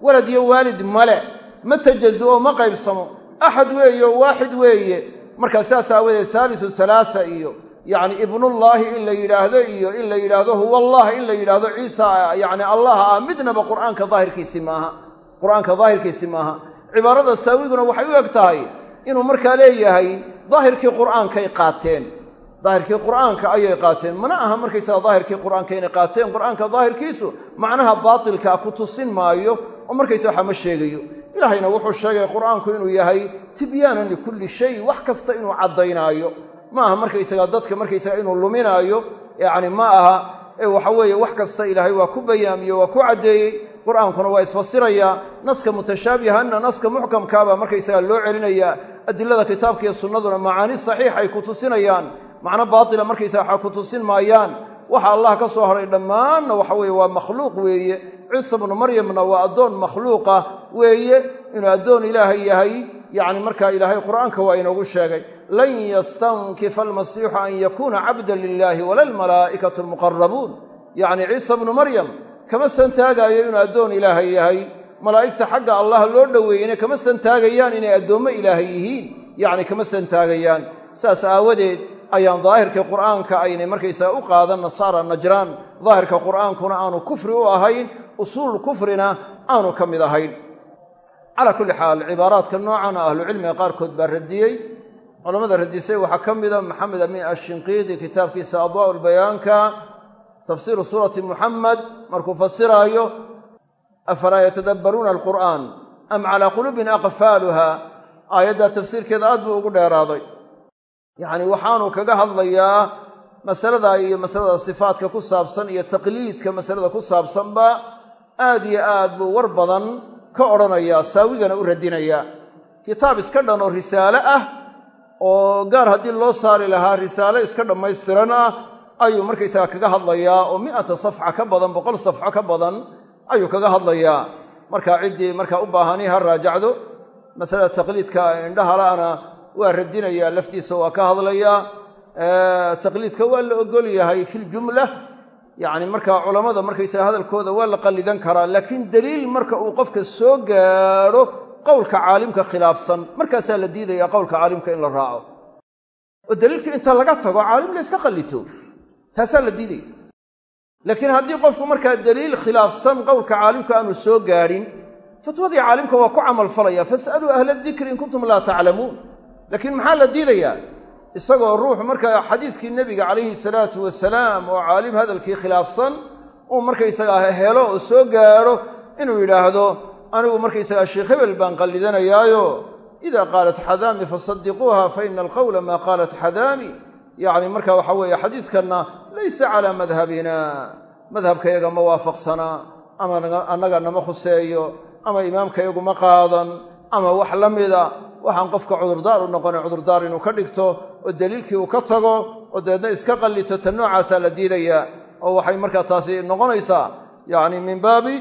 Speaker 1: walad iyo waalid male ma tajazu'o ma qaybsamo. Axad weeye waaxid weeye. Markaa saas aawadeed haalisu halaasa iyo yacni ibnullaahi in la yidhaahdo iyo in la yidhaahdo huwa allah in la yidhaahdo ciisa yacni allah ah midnaba qur'aanka daahirkiisi maaha. Qur'aanka daahirkiisi maaha. Cibaarada saawiguna waxay u eg tahay inuu markaa leeyahay daahirkii qur'aankay qaateen. Daahirkii qur'aanka ayay qaateen. Mana aha markaysaga daahirkii qur'aanka inay qaateen. Qur'aanka daahirkiisu macnaha baatilkaa ku tusin maayo oo markaysa waxa ma sheegayo ilaahayna wuxuu sheegay qur'aanku inuu yahay tibyaanan likulli shay wax kasta inuu caddaynaayo. Ma aha markaysaga dadka markaysaga inuu luminaayo yacni ma aha ee waxa weeye wax kasta ilaahay waa ku bayaamiye waa ku caddeeyey. Qur'aankuna waa isfasirayaa naska mutashaabihanna naska muxkamkaabaa markaysaga loo celinayaa adilada kitaabka iyo sunnaduna macaani saxiix ay ku tusinayaan macno baatila markaysaga waxaa ku tusin maayaan. Waxa allah ka soo hadhay dhammaanna waxa weeye waa makhluuq weeye. Ciisa bnu maryamna waa addoon makhluuqa weeye inuu addoon ilaahay yahay yacni markaa ilaahay qur'aanka waa inoogu sheegay lan yastankifa almasiixu an yakuuna cabdan lilaahi wala almalaa'ikatu almuqarabuun yacni ciisa bnu maryam kama santaagaayo inuu addoon ilaahay yahay? Malaa'igta xagga allah loo dhoweeyeyna kama santaagayaan inay addoommo ilaahay yihiin? Yacni kama santaagayaan. Saas aawadeed ayaan daahirkii qur'aanka aynay markaysaga u qaadan nasaara najraan. Daahirka qur'aankuna aanu kufri u ahayn usuul kufrina aanu ka mid ahayn calaa kulli xaal cibaaraadka noocan ahlucilmiga qaarkood baa radiyey. Culammada radisay waxaa ka mida maxamed amin ashinqiidi kitaabkiisa adwaa'u lbayaanka tafsiiru suurati muxamed markuu fasiraayo afalaa yatadabbaruuna alqur'aan am calaa quluubin aqfaaluha aayaddaa tafsiirkeeda aad buu ugu dheeraaday. Yacni waxaanu kaga hadlayaa masalada iyo masalada sifaadka ku saabsan iyo taqliidka masalada ku saabsanba aad iyo aad buu war badan ka odhanayaa saawigana u radinayaa kitaab iska dhan oo risaale ah oo gaar haddii loo saari lahaa risaale iska dhammaystiran ah ayuu markaysaga kaga hadlayaa oo mi'ata safxa ka badan boqol safxo ka badan ayuu kaga hadlayaa. Marka ciddii markaa u baahani ha raajacdo masalada taqliidka indhahala'ana waa radinayaa laftiisa waa ka hadlayaa. Taqliidka waa la ogol yahay fi ljumla yacni markaa culammada markaysaga hadalkooda waa la qallidan karaa laakiin daliil marka uu qofka soo gaadho qowlka caalimka khilaafsan markaasaa la diidaya qowlka caalimka in la raaco. Oo daliilkii inta laga tago caalim la yska qallito taasaa la diidaya laakiin haddii qofku markaa daliil khilaafsan qowlka caalimka aanu soo gaadhin fatwadii caalimka waa ku camalfalaya. Fas'aluu ahla dikri in kuntum laa taclamuun. Laakiin maxaa la diidayaa isagoo ruuxu markaa xadiiskii nebiga calayhi salaatu wasalaam oo caalim hadalkii khilaafsan uu markaysagaa helo oo soo gaadho inuu yidhaahdo anigu markaysagaa sheekh hebel baan qallidanayaayo idaa qaalat xadaami fasadiquuha fa ina alqowla maa qaalat xadaami. Yacni marka waxa weeye xadiiskanna laysa calaa madhabina madhabkayaga ma waafaqsanaa ama annaga nama khuseeyo ama imaamkayagu ma qaadan ama wax la mida waxaan qofka cudurdaar u noqonay cudurdaar inuu ka dhigto oo daliilkii uu ka tago oo dabeedna iska qallito ta noocaasaa la diidayaa oo waxay markaa taasi noqonaysaa yacni min baabi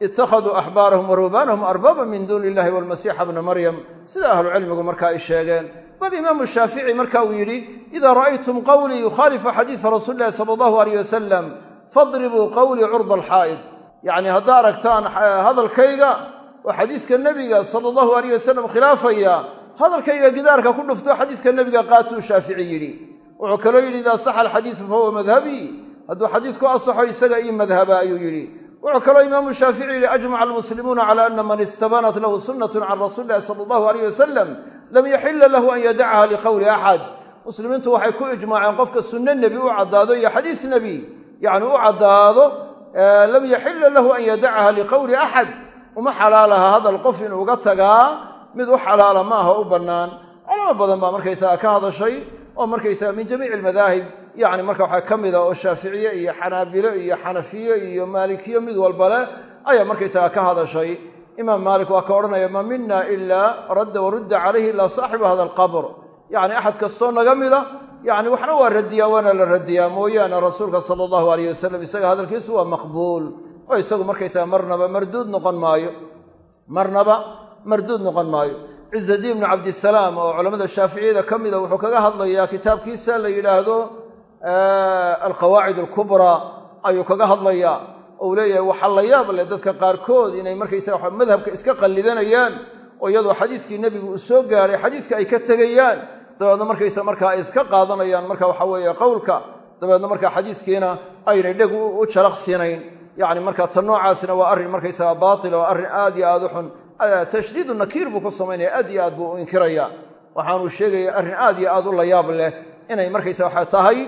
Speaker 1: ittakhaduu axbaarahum wa ruhbaanahum min duuni illahi walmasiixa bna maryam. Sida ahlucilmigu marka ay sheegeen. Bal imaamu shaafici marka uu yidhi idaa ra'aytum qowlii yukhaalifu xadiisa rasuuli illahi sala allahu alayh wasalam fadribuu qowlii curda alxaa'id. Yacni haddaa aragtaan hadalkayga oo xadiiska nebiga sala allahu alayh wasalam khilaafaya hadalkayga gidaarka ku dhufto xadiiska nebiga qaatuu shaafici yidhi. Wuxuu kaloo yidhi idaa saxa alxadiisu fahuwa madhabii hadduu xadiisku asaxo isaga ii madhaba ayuu yidhi. Wuxuu kaloo imaamu shaafici yidhi ajmaca almuslimuuna cala ana man istabanat lahu sunnatun can rasuuli illahi sala allahu alayh wasalam lam yaxila lahu an yadacaha liqowli axad. Muslimiintu waxay ku ijmaaceen qofka sunno nebi u caddaado iyo xadiis nebi yacni u caddaado lam yaxila lahu an yadacaha liqowli axad uma xalaalaha hadal qof inuuga tagaa mid u xalaala ma aha u bannaan. Culamo badan baa markaysaga ka hadashay oo markaysaga min jamiici almadaahib yacni marka waxaa ka mida oo shaaficiye iyo xanaabilo iyo xanafiye iyo maalikiyo mid walba leh ayaa markaysaga ka hadashay. Imaam maalik waa ka odhanaya ma mina ilaa radda warudda calayhi ilaa saaxibu hada alqabr. Yacni axad kastoo naga mida yacni waxna waa radiyaa waana la radiyaa. Mooyaane rasuulka sala allahu alayh wasalam isaga hadalkiisu waa maqbuul oo isagu markaysaga marnaba marduud noqon maayo. Marnaba marduud noqon maayo. Cizadiin bnu cabdisalaam oo culammada shaaficiyada ka mida wuxuu kaga hadlayaa kitaabkiisa la yidhaahdo alqawaacid alkubraa ayuu kaga hadlayaa. Ou leeyahay waxaa la yaab leh dadka qaarkood inay markaysaga madhabka iska qallidanayaan oo iyadoo xadiiskii nebigu uu soo gaadhay xadiiska ay ka tegayaan dabeedna markaysa markaa ay iska qaadanayaan. Marka waxa weeye qowlka dabeedna markaa xadiiskiina aynay dheg u jalaq siinayn yacni marka tan noocaasina waa arrin markaysaga baatil oo arrin aad iyo aad u xun. Tashdiidu nakiir buu ku samaynaya aad iyo aad buu u inkiraya. Waxaanuu sheegaya arrin aad iyo aad u layaab leh inay markaysa waxa tahay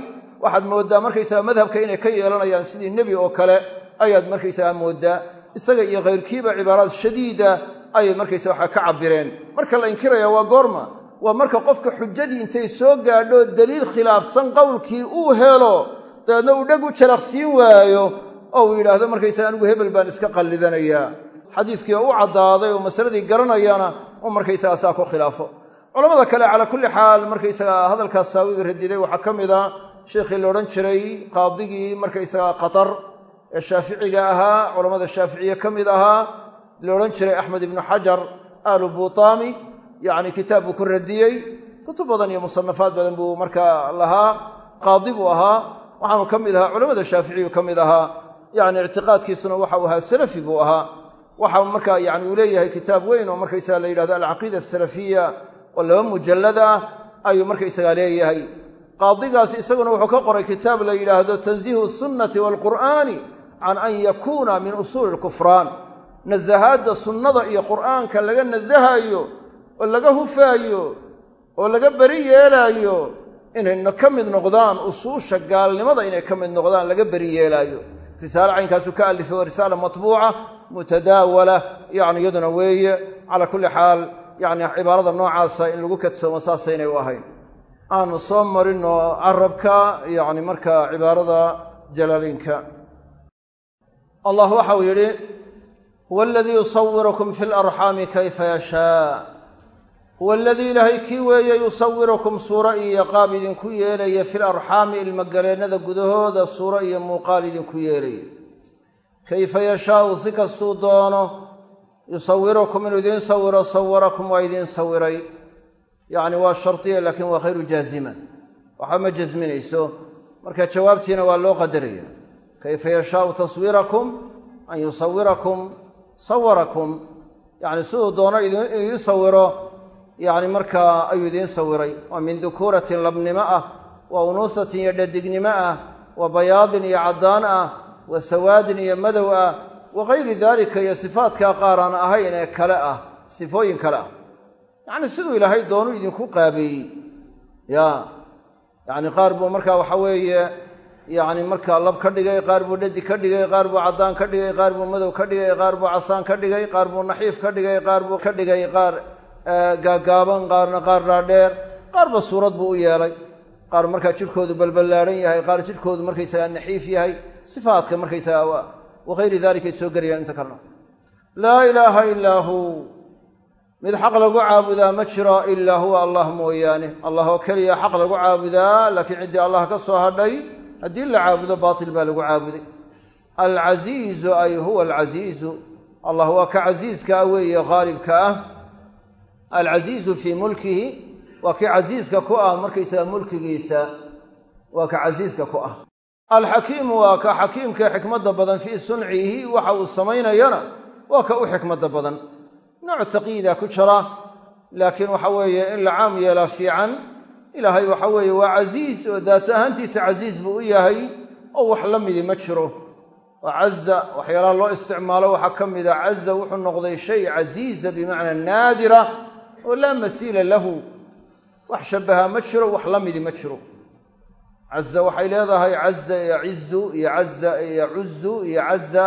Speaker 1: waxaad mooddaa markaysaga madhabka inay ka yeelanayaan sidii nebi oo kale ayaad markaysaga mooddaa isaga iyo khayrkiiba cibaaraad shadiida ayay markaysa waxa ka cabireen marka la inkiraya waa goorma. Waa marka qofka xujadii intay soo gaadho daliil khilaafsan qowlkii uu helo dabeedna uu dheg u jalaqsiin waayo oo uu yidhaahdo markaysaga anigu hebel baan iska qallidanayaa. Xadiiskii oo u caddaaday oo masaladii garanayana uu markaysaga saa ku khilaafo. Culamada kale calaa kulli xaal markaysaga hadalkaas saawiga radiday waxaa ka mid a sheikhii la odhan jiray qaadigii markaysaga qatar ee shaaficiga ahaa culammada shaaficiye ka mid ahaa la odhan jiray axmed ibnu xajar aalu buutaami yacni kitaab buu ku radiyey. Kutub badan iyo musanafaad badan buu markaa lahaa qaadi buu ahaa. Waxaanu ka mid ahaa culamada shaaficiyu ka mid ahaa yacni ictiqaadkiisuna waxau ahaa salafi buu ahaa. Waxa markaa yani uu leeyahay kitaab weyn oo markaysaga la yidhahdo alcaqiida asalafiya oo laba mujallad ah ayuu markaysaga leeyahay. Qaadigaas isaguna wuxuu ka qoray kitaab la yidhaahdo tanziihu sunnati waalqur'aani can an yakuuna min usuuli lkufraan nasahaadda sunnada iyo qur'aanka laga nasahayo oo laga hufaayo oo laga beri yeelaayo inayna ka mid noqdaan usuusha gaalnimada inay ka mid noqdaan laga beri yeelaayo risaale caynkaasuu ka alifay waa risaala matbuuca mutadaawala yani iyaduna weeye calaa kulli xaal yani cibaarada noocaasa in lagu kadsoomo saasaynay u ahayn. Aanu soo marino carabka yani marka cibaarada jalaalinka allah waxau yidhi huwa aladii yusawirukum fi larxaami kayfa yashaa huwa aladii ilaahay kii weeye yusawirukum suuro iyo qaab idinku yeelaya fi larxaami ilmogaleennada gudahooda suuro iyo muuqaal idinku yeelaya kayfa yashaau si kastuu doono yusawirukum inuu idiin sawiro sawarakum waa idiin sawiray. Yacni waa shardiya laakiin waa khayru jaazima. Waxba ma jasminayso marka jawaabtiina waa loo qadaraya. Kayfa yashaau taswiirakum an yusawirakum sawarakum yacni siduu doono idiin sawiro yacni markaa ayuu idiin sawiray waa min dukuuratin labnimo ah waa unuusatin iyo dhadignimo ah waa bayaadin iyo caddaan ah waa sawaadin iyo madow ah wa kayri daalika iyo sifaadkaa qaar aan ahayn ee kale ah sifooyin kale ah. Yacni siduu ilaahay doonu idinku qaabeeyey. Ya yacni qaar buu markaa waxa weeye yacni markaa lab ka dhigay qaar buu dhadi ka dhigay qaar buu caddaan ka dhigay qaar buu madow ka dhigay qaar buu casaan ka dhigay qaar buu naxiif ka dhigay qaar buu ka dhigay qaar gaagaaban qaarna qaar dhaadheer qaarba suurad buu u yeelay. Qaar markaa jidhkoodu balballaadhan yahay qaar jidhkoodu markaysagaa naxiif yahay. Sifaadka markaysagaa wakayri dalikay soo gelayaan inta kalena. Laa ilaaha ilaa huu mid xaq lagu caabudaa ma jiro ilaa huwa allah mooyaane. Allah oo keliya xaq lagu caabudaa laakiin ciddii allah ka soo hadhay haddii la caabudo baatil baa lagu caabuday. Alcasiizu ay huwa alcasiizu allah waa ka casiiska ah weeye qaalibka ah alcasiizu fii mulkihi waa kii casiiska ku ah markaysaga mulkigiisa waa ka casiiska ku ah alxakiimu waa ka xakiimka xikmadda badan fii suncihi waxa uu samaynayana waa ka u xikmadda badan nooc taqyiida ku jira laakiin waxa weeye in la caam yeelaa fiican ilaahay waxa weeye waa casiis oo daat ahaantiisa casiis buu u yahay oo wax la midi ma jiro oo caza waxyaalaha loo isticmaalo waxaa ka mida caza wuxuu noqday shay casiiza bimacnaa naadira oo laa masiila lahu. Wax shabaha ma jiro wax la midi ma jiro. Caza waxay leedahay caza yacizu iyo caza yacuzu iyo caza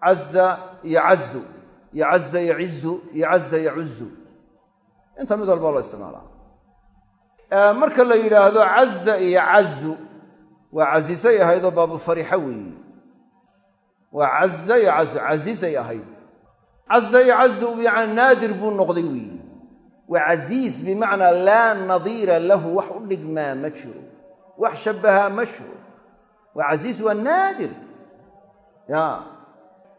Speaker 1: caza iyo cazu iyo caza yacizu iyo caza yacuzu inta mid walba loo isticmaalaa. Marka la yidhaahdo caza iyo cazu waa casiisay ahaydoo baabu farixa weeye waa caza yacazu casiizay ahayd caza yacazu yani naadir buu noqday weeye waa casiiz bimacnaa laa nadiira lahu wax u dhigmaa ma jiro. Wax shabbahaa ma jiro. Waa casiiz waa naadir. Ya.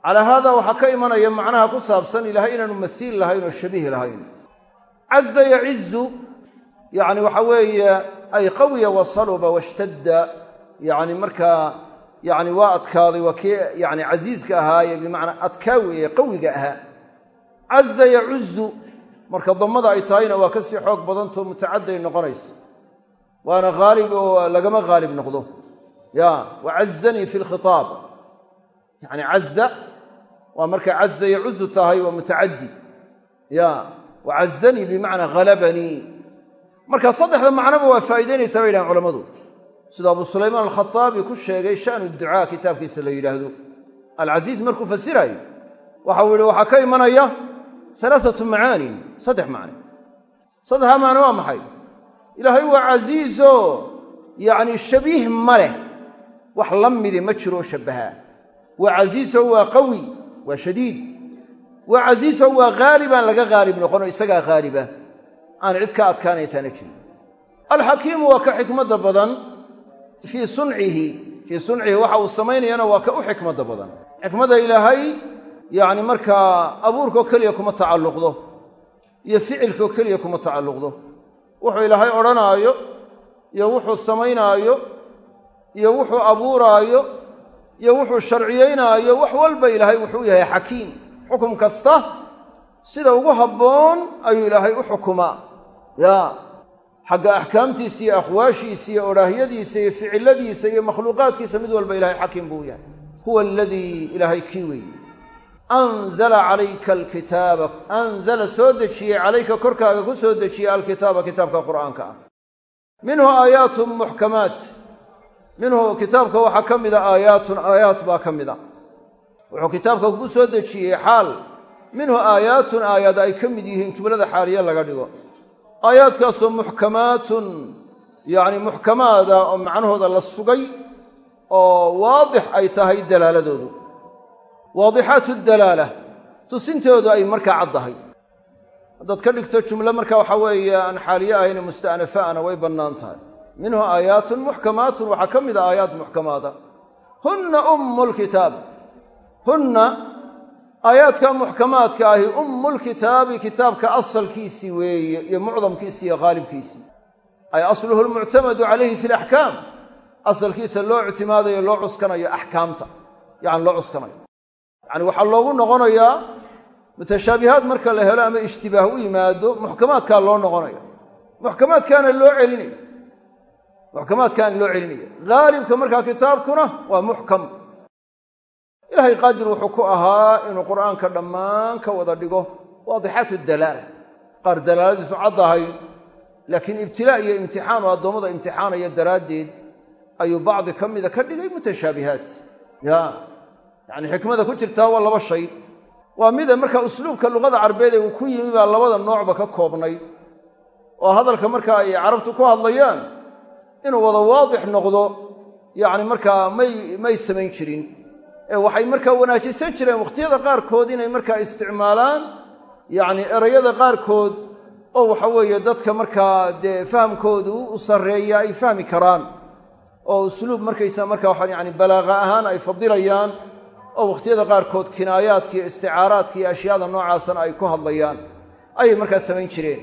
Speaker 1: Calaa haada waxaa ka imanaya macnaha ku saabsan ilaahay inaanu masiil lahayn oo shabiih lahayn. Caza yacizu yani waxa ay qawiya wasaluba washtadda yani markaa yani waa adkaaday waa kii yani casiiska ahaaye bimacnaa adkaa weeye qawiga ahaa. Caza yacuzu marka damada ay tahayna waa ka sii xoog badantao mutacadday noqonaysa. Waana haalib oo lagama haalib noqdo. Ya wacazanii fi lkhitaab. Yani caza waa marka caza yacuzu tahay waa mutacaddi. Ya wacazanii bimacnaa halabanii marka saddexda macnoba waa faa'idaynaysaa bay yidhahan culamadu siduu abu sulaymaan alkhaaabi ku sheegay shanu ducaa kitaabkiisa la yidhaahdo. Alcasiiz markuu fasiraayo waxau yihi waxaa ka imanaya alaaatu macaanin saddex macne saddexdaa macno waa maxay? Ilaahay waa casiizo yacni shabiih ma leh. Wax la midi ma jiroo shabbahaa waa casiiso waa qawi waa shadiid. Waa casiiso waa haalibaan laga haalib noqono isagaa haaliba aan cid ka adkaanaysaana jirin. Alxakiimu waa ka xikmadda badan fii suncihi fii suncihi waxa uu samaynayana waa ka u xikmadda badan. Xikmadda ilaahay yacni markaa abuurkao keliya kuma tacalluqdo iyo ficilkao keliya kuma tacalluqdo. Wuxuu ilaahay odhanaayo iyo wuxuu samaynaayo iyo wuxuu abuuraayo iyo wuxuu sharciyeynaayo wax walba ilaahay wuxuu yahay xakiim. Xukum kasta sida ugu habboon ayuu ilaahay u xukumaa. Ya xagga axkaamtiisa iyo aqwaashiisa iyo odhaahyadiisa iyo ficiladiisa iyo makhluuqaadkiisa mid walba ilahay xakiim buu yahay. Huwa aladii ilaahay kii weeye. Anzala calayka alkitaaba anzala soo dejiyey calayka korkaaga ku soo dejiyey alkitaaba kitaabka qur'aanka. Ah minhu aayaatun muxkamaat. Minhu kitaabka waxaa ka mida aayaatun aayaat baa ka mid a wuxuu kitaabka ku soo dejiyey xaal. Minhu aayaatun aayaad ay ka mid yihiin jumlada xaaliye laga dhigo aayaadkaasoo muxkamaatun yacni muxkamaada oo macnahooda la sugay oo waadix ay tahay dalaaladoodu. Waadixaatu dalaala tusintoodu ay markaa caddahay haddaad ka dhigto jumlo marka waxaa weeye aan xaaliye ahayne musta'nafaana way bannaan tahay. Minhu aayaatun muxkamaatun waxaa ka mid a aayaat muxkamaada. Hunna ummu lkitaab hunna aayaadka muxkamaadka ahi ummulkitaabi kitaabka asalkiisii weeye iyo mucdamkiisii iyo haalibkiisii ay asluhu lmuctamadu calayhi fi laxkaam asalkiisa loo ictimaadayo loo cuskanayo axkaamta. Yani loo cuskanayo. Yani waxaa loogu noqonayaa mutashaabihaad marka la helo ama ishtibaah u yimaado muxkamaadkaa loo noqonaya muxkamaadkaana loo celinaya muxkamaadkaana loo celinaya haalibka markaa kitaabkuna waa muxkam ilaahay qaadir wuxuu ku ahaa inuu qur'aanka dhammaan ka wada dhigo. Waadixaatu dalaala qaar dalaaladiisu caddahay laakiin ibtilaa iyo imtixaan oo addoommada imtixaanaya daraaddeed ayuu bacdi ka mida ka dhigay mutashaabihaat ya yacni xikmada ku jirtaa waa laba shay. Waa mida marka usluubka luqada carbeed ee uu ku yimi baa labada noocba ka koobnay. Oo hadalka marka ay carabtu ku hadlayaan inuu wada waadix noqdo yacni markaa may may samayn jirin waxay markaa wanaajisan jireen wakhtiyada qaarkood inay markaa isticmaalaan yacni erayada qaarkood oo waxa weeye dadka markaa dee fahamkoodu u sarreeya ay fahmi karaan oo usluub markaysa markaa waxaan yani balaaqa ahaan ay fadilayaan oo wakhtiyada qaarkood kinaayaadka iyo isticaaraadka ashyaada noocaasana ay ku hadlayaan ayay markaa samayn jireen.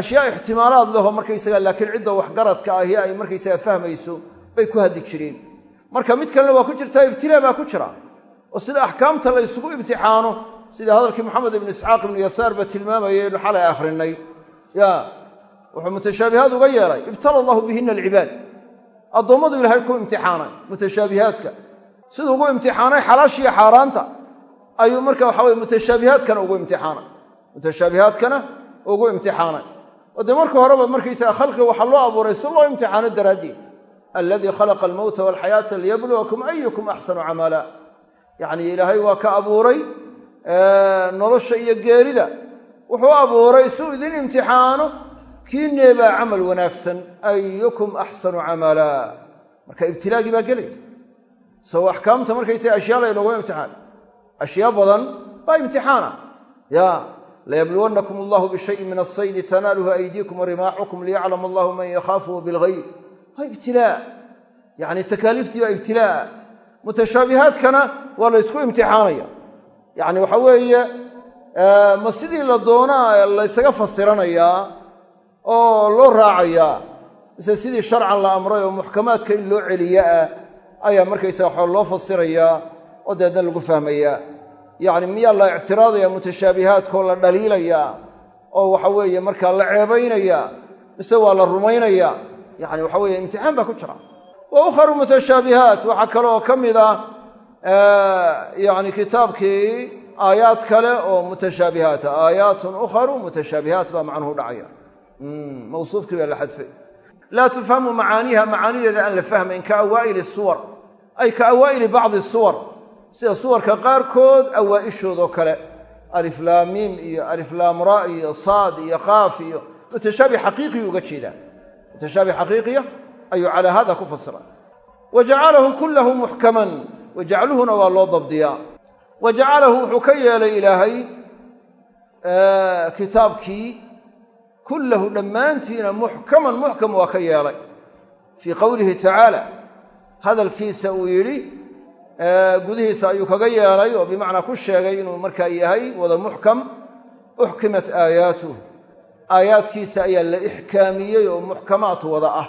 Speaker 1: Ashyaa ixtimaalaad leho markaysaga laakiin cidda waxgaradka ahi ay markaysaga fahmayso bay ku hadli jireen marka mid kalena waa ku jirtaa ibtilaa baa ku jira. Oo sida axkaamta la ysugu imtixaano sida hadalkii moxamed ibnu isxaaq ibnu yasaar ba tilmaamayay inu xalay akhrinay. Ya wuxuu mutashaabihaad uga yeelay. Ibtala allahu bihina alcibaad addoommadu ilaahay ku imtixaanay mutashaabihaadka. Siduu ugu imtixaanay xalaashiiyo xaaraanta ayuu marka waxa weye mutashaabihaadkana ugu imtixaanay. Mutashaabihaadkana ugu imtixaanay. Oo marka horeba markaysaga khalqiga waxaa loo abuuray si loo imtixaano daraaddeed aladii khalaqa almowta walxayaata liyabluwakum ayukum axsanu camala yacni ilaahay waa ka abuuray nolosha iyo geerida. Wuxuu abuuray suu idin imtixaano kiineebaa camal wanaagsan ayukum axsanu camala marka ibtilaagii baa gelaya sao axkaamta markaysaga ashyaa laynooga imtixaan. Ashyaa badan baa imtixaana. Ya layabluwannakum allahu bishayin min asaydi tanaaluhu aydiikum warimaaxukum liyaclama allahu man yakhaafuhu bilgayb waa ibtilaa yani takaaliiftii waa ibtilaa mutashaabihaadkana waa la ysku imtixaanaya. Yani waxa weeye ma sidii la doonaa laysaga fasiranayaa oo loo raacayaa mise sidii sharcan la amray oo muxkamaadka in loo celiya ah ayaa markaysaga waxaa loo fasirayaa oo deedna lagu fahmayaa yacni miyaa la ictiraadaya mutashaabihaadkaoo la dhaliilaya oo waxa weeye markaa la ceebaynaya mise waa la rumaynaya yani waxa weeye imtixaan baa ku jira. Wa ukharu mutashaabihaat waxaa kale oo ka mid ah yani kitaabkii aayaad kale oo mutashaabihaata aayaatun ukharu mutashaabihaat baa macnuhu dhacaya. Mawsuufkii baa la xadfay. Laa tufhamu macaaniiha macaanideeda aan la fahmayn ka awaa'ili suwar ay ka awaa'ili bacdi suwar. Sida suwarka qaarkood awaa'ishoodoo kale. Aliflaamiim iyo aliflaamra iyo iyo qaaf iyo mutashaabi xaqiiqiyu uga jeedaa mutashaabi xaqiiqiya ayuu calaa hada ku fasira wa jacalahu kullahu muxkaman wa jacluhuna waa loo dabdiyaa wa jacalahu wuxuu ka yeelay ilaahay kitaabkii kullahu dhammaantiina muxkaman muxkam waa ka yeelay fii qowlihi tacaala hadalkiisa uu yidhi gudihiisa ayuu kaga yeelay oo bimacnaa ku sheegay inuu markaa yahay wada muxkam uxkimat aayaatuh aayaadkiisa ayaa la ixkaamiyey oo muxkamaat wada ah.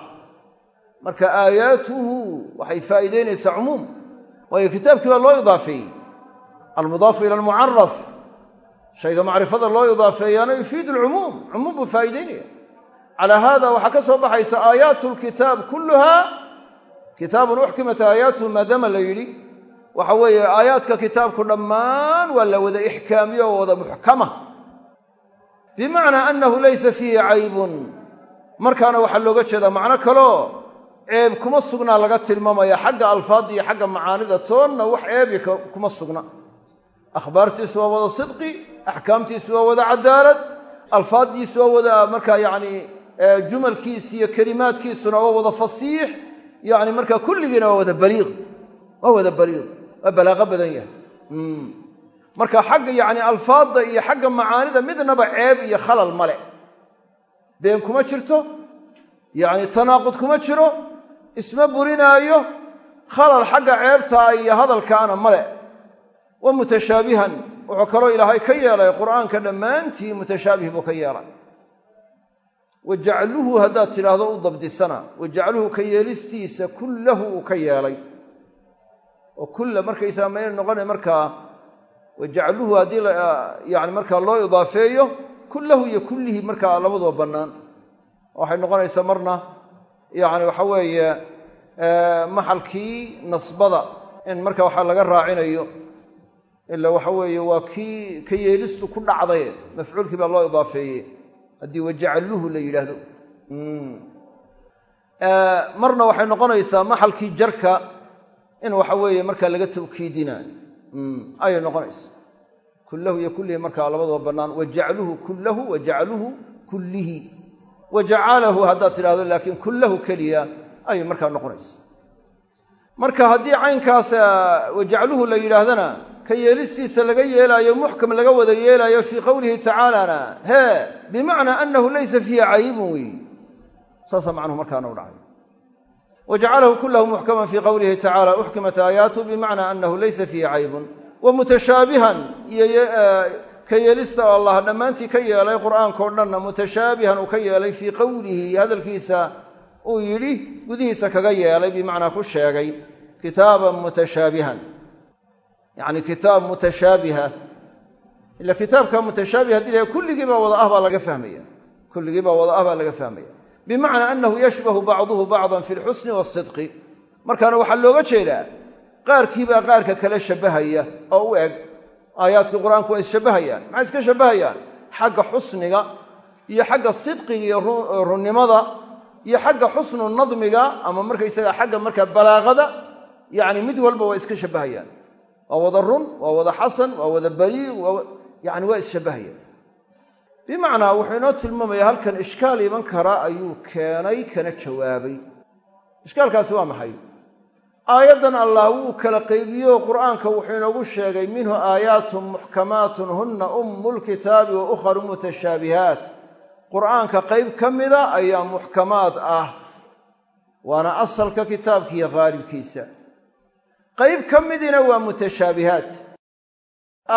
Speaker 1: Marka aayaatuhu waxay faa'iideynaysaa cumuum waayo kitaabkii baa loo idaafeeyey. Almudaafu ila almucaraf shayga macrifada loo idaafeeyaana yufiidu alcumuum cumuum buu faa'iideynaya calaa haada waxaa ka soo baxaysa aayaatu lkitaab kulluha kitaabun uxkimat aayaatuhu maadaama la yidhi waxa weeye aayaadka kitaabku dhammaan waa la wada ixkaamiyo oo wada muxkama bimacnaa annahu laysa fiihi caybun. Markaana waxaa looga jeedaa macno kaleo ceeb kuma sugnaa laga tilmaamaya. Xagga alfaadda iyo xagga macaanida toonna wax ceebi kuma sugna. Akhbaartiisu waa wada sidqi axkaamtiisu waa wada cadaalad alfaaddiisu waa wada markaa yacni jumalkiisi iyo kelimaadkiisuna waa wada fasiix. Yacni markaa kulligiina waa wada baliiq waa wada baliiq waa balaaqo badan yahay marka xagga yacni alfaadda iyo xagga macaanida midnaba ceeb iyo khalal male been kuma jirto yacni tanaaqud kuma jiro isma burinaayo khalal xagga ceebtaa iyo hadalkaana male wa mutashaabihan wuxuu kaloo ilaahay ka yeelay qur'aanka dhammaantii mutashaabih buu ka yeelay. Wa jacluhu haddaad tidhaahdo u dabdisana. Wa jacluhu ka yeelistiisa kullahu uu ka yeelay. Oo kulla markaysaga mayna noqona markaa wa jacluhu haddii yani markaa loo idaafeeyo kullahu iyo kullihii markaa labaduba bannaan. Waxay noqonaysaa marna yani waxa weeye maxalkii nasbada in marka waxaa laga raacinayo ila waxa weeye waa kii ka yeelistu ku dhacday mafcuulkii baa loo idaafeeye haddii noqonaysaa maxalkii jarka in waxa weeye markaa laga tawkiidina ayay noqonaysa kullahu iyo kullihi markaa labaduba bannaan. Wajacluhu kullahu wajacluhu kullihi. Wajacalahu haddaad tidhahdo laakiin kullahu keliya ayay markaa noqonaysa marka haddii caynkaas wajacluhu la yidhaahdana ka yeelistiisa laga yeelaayo muxkam laga wada yeelaayo fii qowlihi tacaalana hee bimacnaa annahu laysa fiihi caybun weyi saasaa macnuhu markaana u dhacay wajacalahu kulahu muxkaman fii qowlihi tacala uxkimat aayaatu bimacnaa annahu laysa fiihi caybun wa mutashaabihan iyo ka yeelista oo allah dhammaantii ka yeelay qur'aanka o dhanna mutashaabihan uu ka yeelay fii qowlihi hadalkiisa uu yidhi gudihiisa kaga yeelay bimacnaa ku sheegay kitaaban mutashaabihan yacni kitaab mutashaabiha ila kitaabka mutashaabiha haddii lahay kulligii baa wada ah baa baa laga fahmaya bimacnaa annahu yashbahu bacduhu bacdan fi lxusni waasidqi markaana waxaa looga jeedaa qaarkiibaa qaarka kale shabbahaya oo u eg aayaadkii qur'aanku waa isshabbahayaan maxay iska shabbahayaan? Xagga xusniga iyo xagga sidqiga iyo runnimada iyo xagga xusnu nadmiga ama markaysaga xagga markaa balaaqada yacni mid walba waa iska shabbahayaan. Waa wada run waa wada xasan waa wada baliiq yani waa isshabbahayaan bimacnaa wuxuu inoo tilmaamaya halkan ishkaal iman kara ayuu keenay kana jawaabay. Ishkaalkaasi waa maxay? Aayaddan allah wuu kala qaybiyo qur'aanka wuxuu inoogu sheegay minhu aayaatun muxkamaatun hunna ummu lkitaabi wa ukharu mutashaabihaat. Qur'aanka qayb ka mida ayaa muxkamaad ah waana asalka kitaabkiiyo qaalibkiisa qayb ka midina waa mutashaabihaat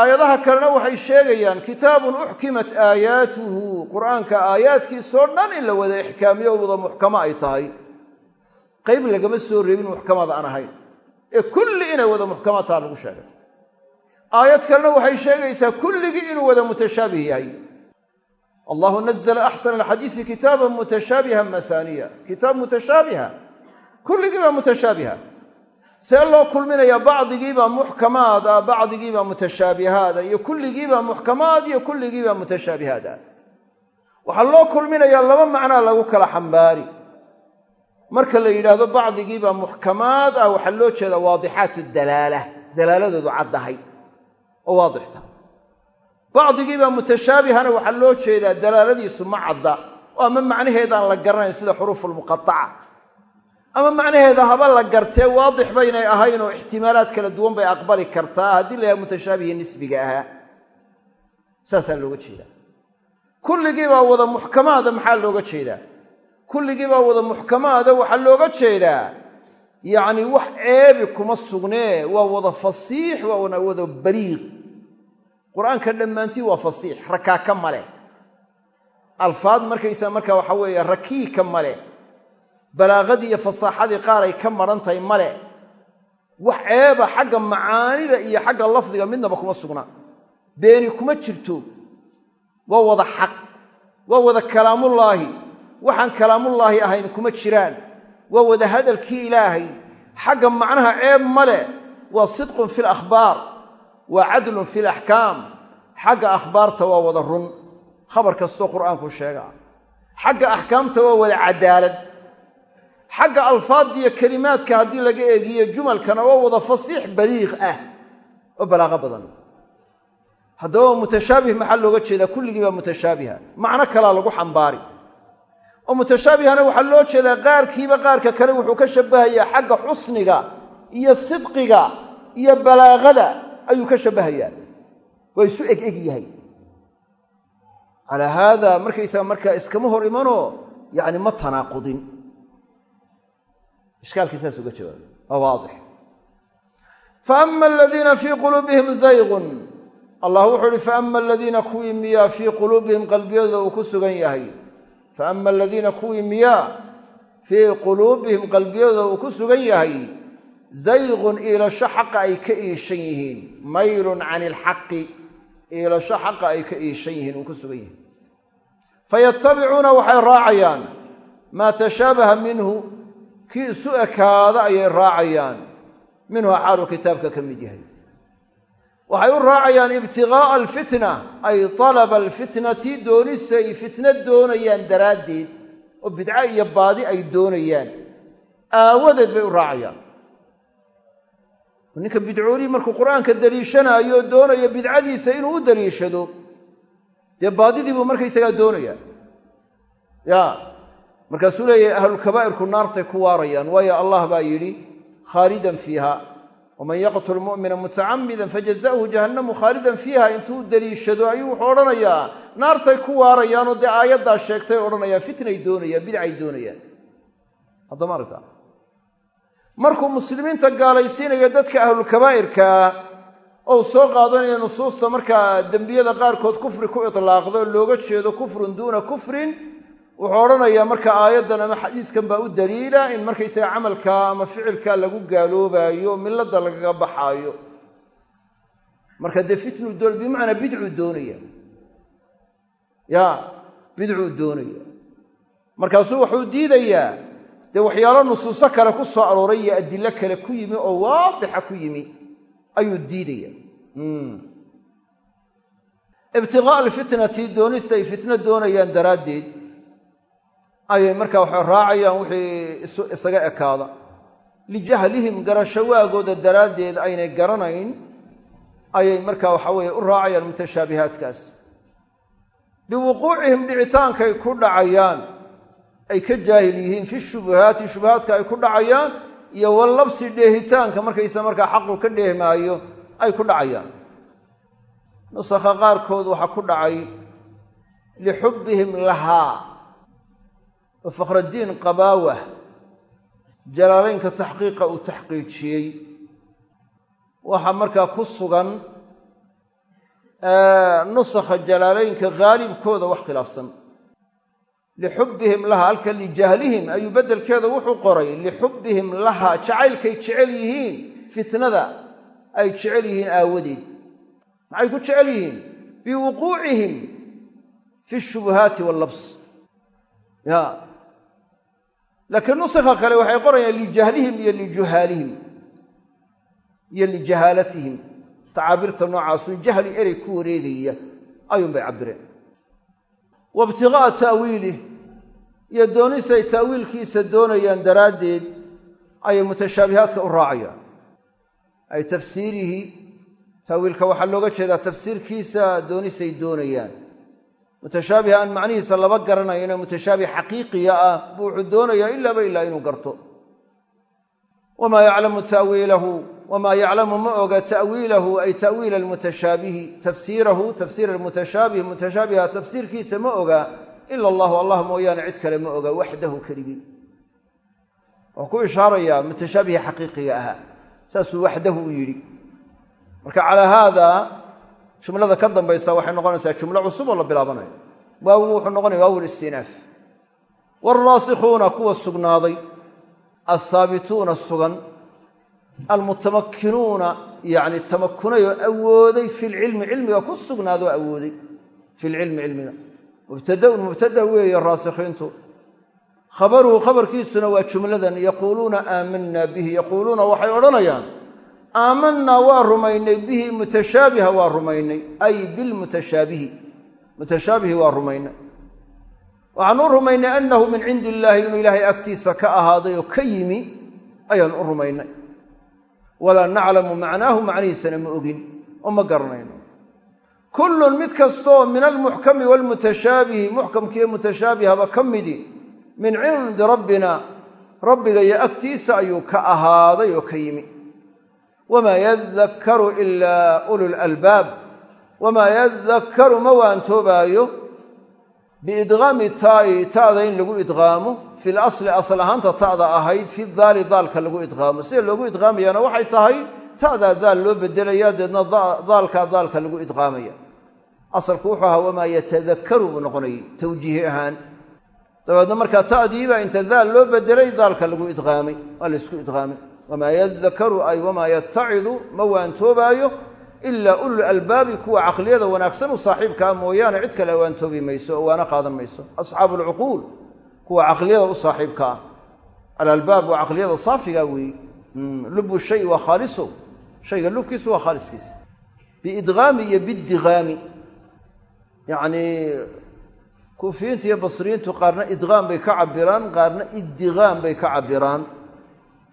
Speaker 1: aayadaha kalena waxay sheegayaan kitaabun uxkimat aayaatuhu. Qur'aanka aayaadkiisoo dhan in la wada ixkaamiyo wada muxkamo ay tahay. Qayb lagama soo reebin muxkamaad aan ahayn. Ee kulli inay wada muxkamaadtaa lagu sheegay. Aayad kalena waxay sheegaysaa kulligii inuu wada mutashaabih yahay. Allahu nazla axsana alxadiisi kitaaban mutashaabihan masaaniya. Kitaab mutashaabiha kulligii baa mutashaabiha see loo kulminayaa bacdigiibaa muxkamaad ah bacdigiibaa mutashaabihaad ah iyo kulligiibaa muxkamaad iyo kulligiibaa mutashaabihaad. Waxaa loo kulminayaa laba macnaa lagu kala xambaari. Marka la yidhaahdo bacdigiibaa muxkamaad ah waxaa loo jeedaa waadixaat dalaala dalaaladoodu caddahay oo waadixta. Bacdigiibaa mutashaabihana waxaa loo jeedaa dalaaladiisu ma cadda oo ama macnaheedaan la garanayn sida xuruufulmuqaaca ama macnaheeda haba la gartee waadix baynay ahayn oo ixtimaalaad kala duwan bay aqbali kartaa haddii la yahay mutashaabihii nisbiga ahaa saasaa looga jeedaa. Kulligiibaa wada muxkamaada maxaa looga jeedaa? Kulligiibaa wada muxkamaada waxaa looga jeedaa yacni wax ceebi kuma sugnee waa wada fasiix waa wada baliiq qur'aanka dhammaantii waa fasiix rakaaka male. Alfaad markaysaa markaa waxaa weeye rakiika male balaaqadii iyo fasaaxadii qaar ay ka maran tahay male wax ceeba xagga macaanida iyo xagga lafdiga midnaba kuma sugnaa beeni kuma jirto. Waa wada xaq. Waa wada kalaamullaahi. Waxaan kalaamullaahi ahayn kuma jiraan. Waa wada hadalkii ilaahay. Xagga macnaha ceeb male waa sidqun fi lakhbaar waa cadlun fi laxkaam xagga akhbaarta waa wada run. Khabar kastoo qur'aanku sheegaa. Xagga axkaamta waa wada cadaalad xagga alfaadiyo kelimaadka haddii laga eegiyo jumalkana waa wada fasiix baliiq ah oo balaaqo badan. Haddaba mutashaabih maxaa looga jeedaa? Kulligii baa mutashaabiha macno kalaa lagu xambaari. Oo mutashaabihana waxaa loo jeedaa qaarkiiba qaarka kale wuxuu ka shabbahayaa xagga xusniga iyo sidqiga iyo balaaqada ayuu ka shabbahayaa. Waa isu eg eg yahay. Calaa haada markaysaga markaa iskama hor imanoo yacni ma tanaaqudin ishkaalkii saas uga jawaabay. Waa waadix. Faama aladiina fii quluubihim zaygun. Allah wuxuu uhi faama aladiina kuwii miyaa fii quluubihim qalbiyadooda uu ku sugan yahay. Faama aladiina kuwii miyaa fii quluubihim qalbiyadooda uu ku sugan yahay zaygun iilasho xaqa ay ka iishan yihiin. Maylun can ilxaqi iilasho xaqa ay ka iishan yihiin uu ku waxay raacayaan maa tashaabaha minhu kii isu ekaada ayay raacayaan. Minhu xaaluu kitaabka ka mid yahay. Waxay u raacayaan ibtigaaa alfitna ay talaba alfitnati doonisay fitna doonayaan daraaddeed oo bidco iyo baadi ay doonayaan. Aawadeed bay u raacayaan. Ninka bidcoolii markuu qur'aanka daliishanaayo oo doonaya bidcadiisa inuu u daliishado dee baadidii buu markaysagaa doonayaa ya markaasuu leeyahay ahlulkabaa'irku naartay ku waarayaan waayo allah baa yidhi khaalidan fiiha waman yaqtul mu'mina mutacamidan fajaza'uhu jahannamu khaalidan fiiha intuu daliishado ayuu wuxuu odhanayaa naartay ku waarayaanoo dee aayaddaa sheegtay odhanayaan fitnay doonayaan bidcay doonayaan haddama aragta markuu muslimiinta gaalaysiinayo dadka ahlulkabaa'irkaa ou soo qaadanaya nusuusta markaa dembiyada qaarkood kufri ku itlaaqdo looga jeedo kufrun duuna kufrin wuxuu odhanayaa marka aayaddan ama xadiiskan baa u daliila in markaysaga camalkaa ama ficilkaa lagu gaaloobaayo milladda lagaga baxaayo. Marka dee fitnu doon bimacnaa bidcuu doonaya. Ya bidcuu doonaya. Markaasuu wuxuu diidayaa dee waxyaalo nusuuso kale ku soo arooray iyo adilo kale ku yimi oo waadixa ku yimi ayuu diidaya ibtiqaa alfitnati doonista ay fitno doonayaan daraaddeed ayay markaa waxay raacayaan wixii isaga ekaada. Lijahlihim garasho waagooda daraaddeed aynay garanayn ayay markaa waxa weeye u raacayaan mutashaabihaadkaas. Biwuquucihim dhicitaankay ku dhacayaan. Ay ka jaahil yihiin fi shubuhaati shubuhaadka ay ku dhacayaan iyo wallabsi dheehitaanka markaysa markaa xaqu ka dheehmaayo ay ku dhacayaan. Nusakha qaarkood waxaa ku dhacay lixubbihim lahaa oo fakhraddiin qabaawah jalaalaynka taxqiiqa uu taxqiijiyey. Waxaa markaa ku sugan nusakha jalaalaynka haalibkooda wax khilaafsan. Lixubbihim laha halka lijahlihim ayuu beddelkeeda wuxuu qoray. Lixubbihim laha jacaylkay jecel yihiin fitnada ay jecel yihiin aawadeed. Maxay ku jecel yihiin? Biwuquucihim fi shubuhaati wallabs ya laakiin nusikha kale waxay qorayaan lijahlihim iyo lijuhaalihim iyo lijahaalatihim tacaabirta noocaasuu jahli erey ku wareegaya ayuunbay cabbireen. Wa ibtiqaa'a ta'wiilih iyo doonisay ta'wiilkiisa doonayaan daraaddeed ayay mutashaabihaadka u raacayaan. Ay tafsiirihi ta'wiilka waxaa looga jeedaa tafsiirkiisa doonisay doonayaan mutashaabiha aan macnihiisa laba garanayno mutashaabih xaqiiqiya ah buu wuxuu doonayaa ilaaba ilaa inuu garto. Wamaa yaclamu ta'wiilahu wamaa yaclamu ma oga ta'wiilahu ay ta'wiila almutashaabihi tafsiirahu tafsiir almutashaabihi mutashaabiha tafsiirkiisa ma oga ila allahu allah mooyaane cid kale ma oga waxdahu keligii. Wuxuu ku ishaarayaa mutashaabihi xaqiiqiga haada jumlada ka dambaysa waxay noqonaysaa jumlo cusub oo la bilaabanayo. Waawigu wuxuu noqonaya waawi listinaaf waalraasikhuuna kuwa sugnaaday alhaabituuna sugan almutamakkinuuna yacni tamakunay oo awooday filcilmi cilmiga ku sugnaadoo awooday. Filcilmi cilmiga. Mubtadaun mubtada weeye raasikhiintu khabaruhu khabarkiisuna waa jumladan yaquuluuna aamanaa bihi. Yaquuluuna waxay odhanayaan aamanaa waa rumaynay bihi mutashaabiha waa rumaynay ay bilmutashaabihi mutashaabihi. Waa rumaynay. Waxaan u rumaynay annahu min cindi illaahi inuu ilaahay agtiisa ka ahaaday oo ka yimi ayaan u rumaynay. Walaa naclamu macnaahu macnihiisana ma ogin oo ma garanayno kullun mid kastooo min almuxkami waalmutashaabihi muxkamkiiyo mutashaabihaba ka midi min cindi rabbina rabbiga iyo agtiisa ayuu ka ahaaday oo ka yimi wamaa yadakkaru ilaa ululalbaab wamaa yadakkaru ma waantoobaayo biidqaami taa'i ta'da in lagu idqaamo fil asli asal ahaanta ta'da ahayd fi daali daalka lagu idqaamo sida loogu idqaamayaana waxay tahay ta'daa daal loo bedelaya deedna daalkaa daalka lagu idqaamaya asalku wuxuu ahaa wamaa yatadakkaru buu noqonayay tawjiihi ahaan dabeedna markaa ta'diiba inta daal loo bedelay daalka lagu idqaamay waa la ysku idqaamay wamaa yadakaru ay wamaa yatacidu ma waantoobaayo ilaa ulul albaabi kuwa caqliyada wanaagsan u saaxiibkaa mooyaane cid kale waantoobi mayso oo waana qaadan mayso asxaabu alcuquul kuwa caqliyada u saaxiibka ah alalbaab waa caqliyada saafiga weeye lubu shay waa khaaliso shayga lubkiisu waa khaaliskiisa biidqaami iyo bidiqaami yacnii kuufiyiinta iyo basriyiintu qaarna idqaam bay ka cabiraan qaarna iddiqaam bay ka cabiraan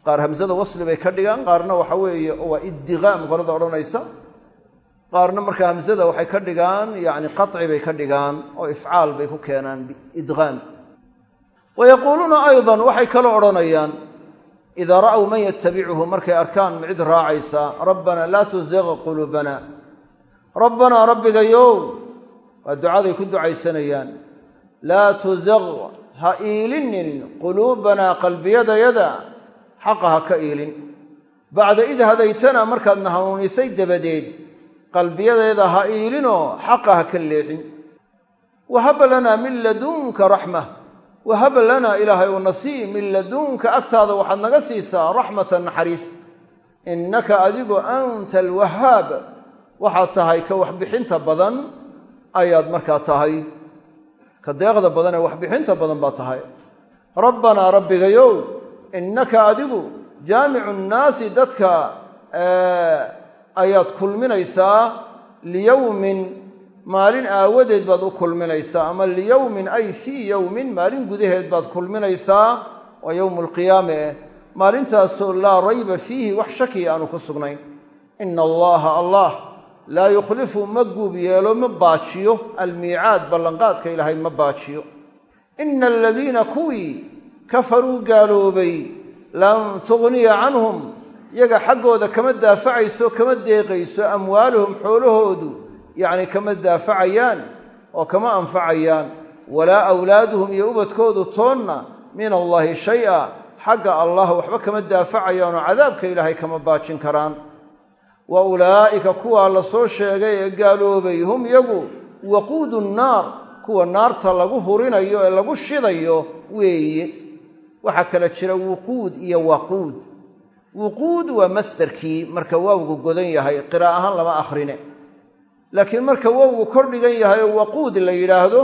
Speaker 1: qaar hamsada wasli bay ka dhigaan qaarna waxa weeye waa iddiqaam qolada odhanaysa. Qaarna markaa hamsada waxay ka dhigaan yacni qaci bay ka dhigaan oo ifcaal bay ku keenaan biidqaam wa yaquuluuna aydan waxay kaloo odhanayaan idaa ra'w man yatabicuhu markay arkaan cid raacaysa rabbana laa tuziq quluubana rabbanaa rabbigayow waa ducaday ku ducaysanayaan laa tuziq ha iilinin quluubanaa qalbiyadayada xaqa ha ka iilin. Bacda id hadaytana markaadna hanuunisay dabadeed qalbiyadeeda ha iilinoo xaqa ha ka leexin. Wahaba lanaa min ladunka raxma. Wahab lanaa ilaahay u nasii min ladunka agtaada waxaad naga siisaa raxmatan naxariis. Innaka adigu anta alwahaab waxaad tahay ka waxbixinta badan ayaad markaa tahay. Ka deeqda badan ee waxbixinta badan baa tahay. Rabbanaa rabbigayow innaka adigu jaamicu nnaasi dadka ayaad kulminaysaa liyowmin maalin aawadeed baad u kulminaysaa ama liyowmin ay fii yowmin maalin gudaheed baad kulminaysaa waa yowmu alqiyaame maalintaasoo laa rayba fiihi wax shaki aanu ku sugnayn. Ina allaha allah laa yukhlifu ma guub yeelo ma baajiyo. Almiicaad ballanqaadka ilaahay ma baajiyo. Ina aladiina kuwii kafaruu gaaloobay lam tughniya canhum yaga xaggooda kama daafacayso kama deeqayso amwaaluhum xoolahoodu yacni kama daafacayaan oo kama anfacayaan walaa awlaaduhum iyo ubadkoodu toonna min allaahi shay-a xagga allah waxba kama daafacayaan oo cadaabka ilaahay kama baajin karaan. Wa ulaa'ika kuwaa la soo sheegay ee gaaloobay hum iyagu waquudu nnaar kuwa naarta lagu hurinayo ee lagu shidayo weeye waxaa kala jira wuquud iyo waquud. Wuquud waa masdarkii marka waawgu godan yahay qira'a ahaan lama akhrine. Laakiin marka wowgu kor dhigan yahay waquud la yidhaahdo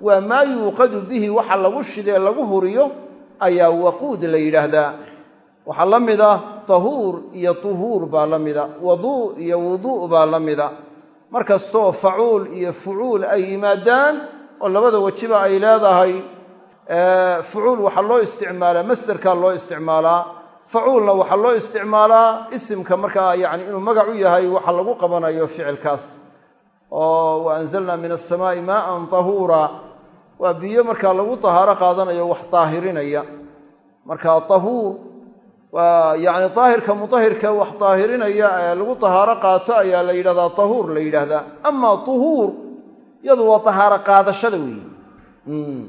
Speaker 1: waa maa yuuqadu bihi waxa lagu shidee lagu huriyo ayaa waquud la yidhaahdaa. Waxaa la mida tahuur iyo tuhuur baa la mida. Waduu iyo wuduu baa la mida. Mar kastoo facuul iyo fucuul ay yimaadaan oo labada wejiba ay leedahay fucuul waxaa loo isticmaalaa masderkaa loo isticmaalaa. Facuulna waxaa loo isticmaalaa isimka markaa yani inuu magac u yahay waxa lagu qabanayo ficilkaas. Oo wa anzalnaa min asamaa'i maaan tahuura. Waa biyo markaa lagu tahaaro qaadanayo wax daahirinaya marka tahuur waa yani daahirka mutahirka wax daahirinaya ee lagu tahaaro qaato ayaa la yidhahdaa tahuur la yidhaahdaa ama tuhuur iyadu waa tahaaro qaadashada weeye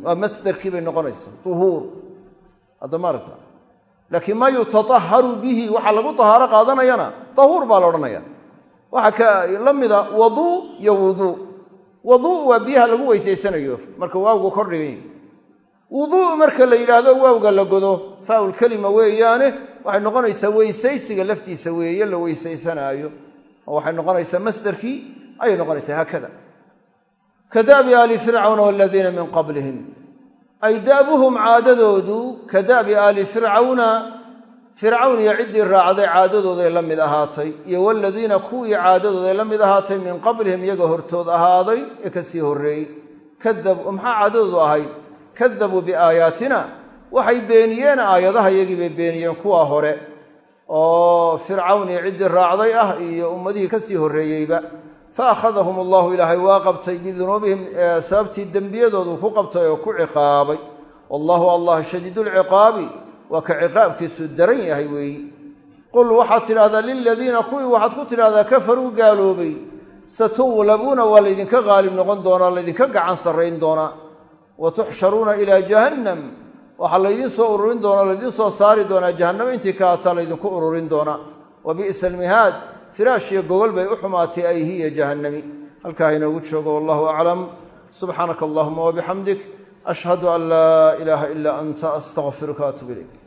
Speaker 1: waa masderkii bay noqonaysaa tuhuur. Hadda maaragta laakiin maa yutataharu bihi waxa lagu tahaaro qaadanayana tahuur baa la odhanaya. Waxaa la mida waduu iyo wuduu waduu waa biyaha lagu weysaysanayo marka waawgu kor dhigany wuduu marka la yidhaahdo waawga la godo faaul kelima weeyaane waxay noqonaysaa weysaysiga laftiisa weeye la weysaysanaayo oo waxay noqonaysaa masderkii ayay noqonaysaa haakada ka da'bi aali fircawna waladiina min qablihim ay da'buhum caadadoodu ka da'bi aali fircawna fircawn iyo ciddii raacday caadadooday la mid ahaatay iyo waladiina kuwii caadadooday la mid ahaatay min qablihim iyaga hortood ahaaday ee ka sii horreeyey kadabuu caadadoodu ahayd kadabuu biaayaatina waxay beeniyeen aayadaha iyagii bay beeniyeen kuwaa hore oo fircawn iyo ciddii raacday ah iyo ummadihii ka sii horreeyeyba fa akhadahum allahu ilaahay waa qabtay bidunuubihim sababtii dembiyadoodu ku qabtay oo ku ciqaabay wallahu allah shadiidulciqaabi waa ka ciqaabkiisu daran yahay weeyi qul waxaad tidhahdaa liladiina kuwii waxaad ku tidhahdaa kafaruu gaaloobay satuwlabuuna waa laydinka qaalib noqon doonaa laydinka gacan sarrayn doonaa wa tuxsharuuna ilaa jahannam waxaa laydiin soo ururin doonaa laydiin soo saari doonaa jahannamo intii ka ataa laydinku ururin doonaa wa bi'sa almihaad firaash iyo gogol bay u xumaatay ay hiya jahannami. Halkaa inoogu joogo wallahu aclam. Subxaanaka allahuma wabixamdik ashhadu an laa ilaaha ilaa anta astaqfiruka atub ilayk